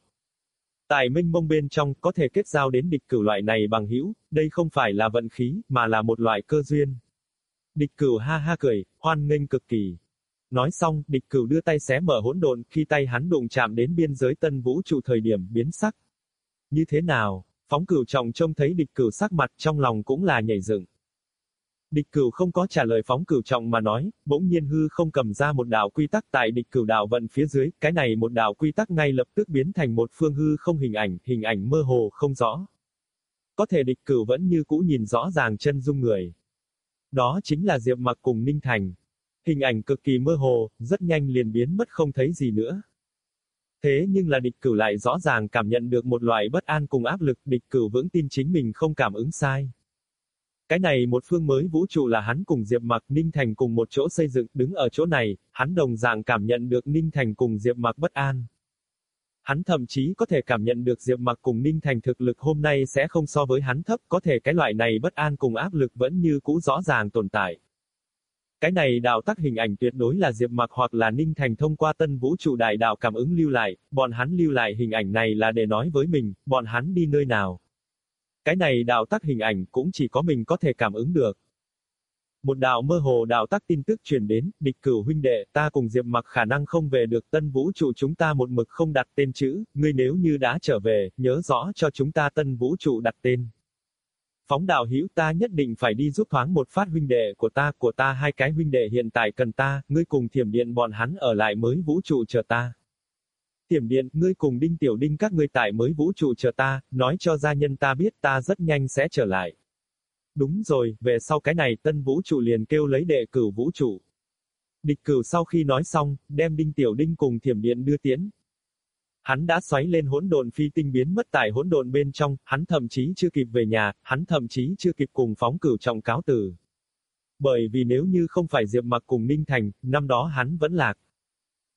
tài minh mông bên trong, có thể kết giao đến địch cửu loại này bằng hữu, đây không phải là vận khí, mà là một loại cơ duyên. Địch cửu ha ha cười, hoan nghênh cực kỳ. Nói xong, địch cửu đưa tay xé mở hỗn độn, khi tay hắn đụng chạm đến biên giới tân vũ trụ thời điểm biến sắc. Như thế nào? Phóng cửu trọng trông thấy địch cửu sắc mặt trong lòng cũng là nhảy dựng. Địch cửu không có trả lời phóng cửu trọng mà nói, bỗng nhiên hư không cầm ra một đạo quy tắc tại địch cửu đạo vận phía dưới, cái này một đạo quy tắc ngay lập tức biến thành một phương hư không hình ảnh, hình ảnh mơ hồ không rõ. Có thể địch cửu vẫn như cũ nhìn rõ ràng chân dung người. Đó chính là Diệp Mặc cùng Ninh Thành. Hình ảnh cực kỳ mơ hồ, rất nhanh liền biến mất không thấy gì nữa. Thế nhưng là địch cửu lại rõ ràng cảm nhận được một loại bất an cùng áp lực, địch cửu vững tin chính mình không cảm ứng sai. Cái này một phương mới vũ trụ là hắn cùng Diệp Mặc Ninh Thành cùng một chỗ xây dựng, đứng ở chỗ này, hắn đồng dạng cảm nhận được Ninh Thành cùng Diệp Mặc bất an. Hắn thậm chí có thể cảm nhận được Diệp Mặc cùng Ninh Thành thực lực hôm nay sẽ không so với hắn thấp, có thể cái loại này bất an cùng áp lực vẫn như cũ rõ ràng tồn tại. Cái này đạo tắc hình ảnh tuyệt đối là Diệp Mặc hoặc là Ninh Thành thông qua tân vũ trụ đại đạo cảm ứng lưu lại, bọn hắn lưu lại hình ảnh này là để nói với mình, bọn hắn đi nơi nào. Cái này đạo tắc hình ảnh cũng chỉ có mình có thể cảm ứng được. Một đạo mơ hồ đạo tắc tin tức truyền đến, địch cửu huynh đệ, ta cùng Diệp Mặc khả năng không về được tân vũ trụ chúng ta một mực không đặt tên chữ, ngươi nếu như đã trở về, nhớ rõ cho chúng ta tân vũ trụ đặt tên. Phóng đạo hữu ta nhất định phải đi giúp thoáng một phát huynh đệ của ta, của ta hai cái huynh đệ hiện tại cần ta, ngươi cùng thiểm điện bọn hắn ở lại mới vũ trụ chờ ta. thiểm điện, ngươi cùng đinh tiểu đinh các ngươi tại mới vũ trụ chờ ta, nói cho gia nhân ta biết ta rất nhanh sẽ trở lại. Đúng rồi, về sau cái này tân vũ trụ liền kêu lấy đệ cửu vũ trụ. Địch cửu sau khi nói xong, đem đinh tiểu đinh cùng thiểm điện đưa tiến. Hắn đã xoáy lên hỗn độn phi tinh biến mất tại hỗn độn bên trong, hắn thậm chí chưa kịp về nhà, hắn thậm chí chưa kịp cùng phóng cửu trọng cáo từ. Bởi vì nếu như không phải Diệp Mặc cùng Ninh Thành, năm đó hắn vẫn lạc.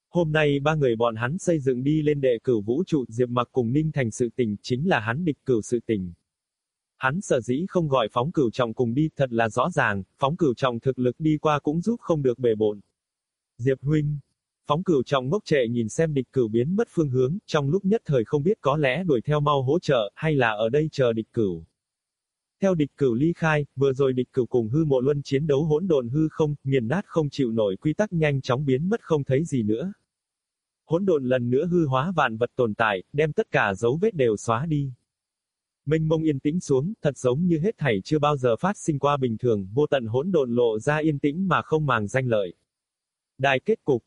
Hôm nay ba người bọn hắn xây dựng đi lên đệ cửu vũ trụ, Diệp Mặc cùng Ninh Thành sự tình, chính là hắn địch cửu sự tình. Hắn sở dĩ không gọi phóng cửu trọng cùng đi, thật là rõ ràng, phóng cửu trọng thực lực đi qua cũng giúp không được bề bộn. Diệp huynh, phóng cửu trọng ngốc trệ nhìn xem địch cửu biến mất phương hướng, trong lúc nhất thời không biết có lẽ đuổi theo mau hỗ trợ, hay là ở đây chờ địch cửu. Theo địch cửu ly khai, vừa rồi địch cửu cùng hư mộ luân chiến đấu hỗn độn hư không, nghiền nát không chịu nổi quy tắc nhanh chóng biến mất không thấy gì nữa. Hỗn độn lần nữa hư hóa vạn vật tồn tại, đem tất cả dấu vết đều xóa đi. Minh mông yên tĩnh xuống, thật giống như hết thảy chưa bao giờ phát sinh qua bình thường, vô tận hỗn độn lộ ra yên tĩnh mà không màng danh lợi. Đại kết cục.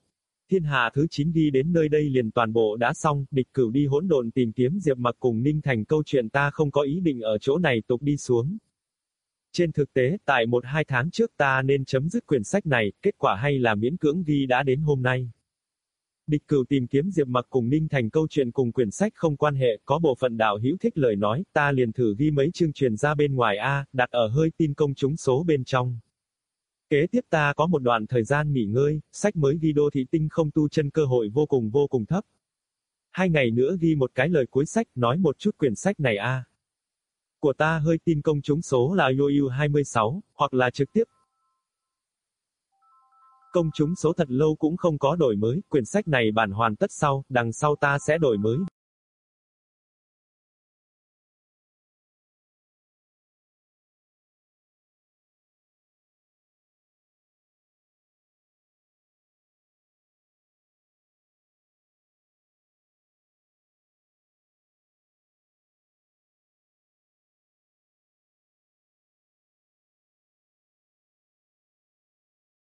Thiên hạ thứ 9 đi đến nơi đây liền toàn bộ đã xong, địch cửu đi hỗn độn tìm kiếm Diệp Mặc cùng Ninh Thành câu chuyện ta không có ý định ở chỗ này tục đi xuống. Trên thực tế, tại một hai tháng trước ta nên chấm dứt quyển sách này, kết quả hay là miễn cưỡng ghi đã đến hôm nay. Địch cửu tìm kiếm Diệp Mặc cùng Ninh Thành câu chuyện cùng quyển sách không quan hệ, có bộ phận đạo hữu thích lời nói, ta liền thử ghi mấy chương truyền ra bên ngoài A, đặt ở hơi tin công chúng số bên trong. Kế tiếp ta có một đoạn thời gian nghỉ ngơi, sách mới ghi đô thị tinh không tu chân cơ hội vô cùng vô cùng thấp. Hai ngày nữa ghi một cái lời cuối sách, nói một chút quyển sách này a. Của ta hơi tin công chúng số là YOU 26, hoặc là trực tiếp. Công chúng số thật lâu cũng không có đổi mới, quyển sách này bản hoàn tất sau, đằng sau ta sẽ đổi mới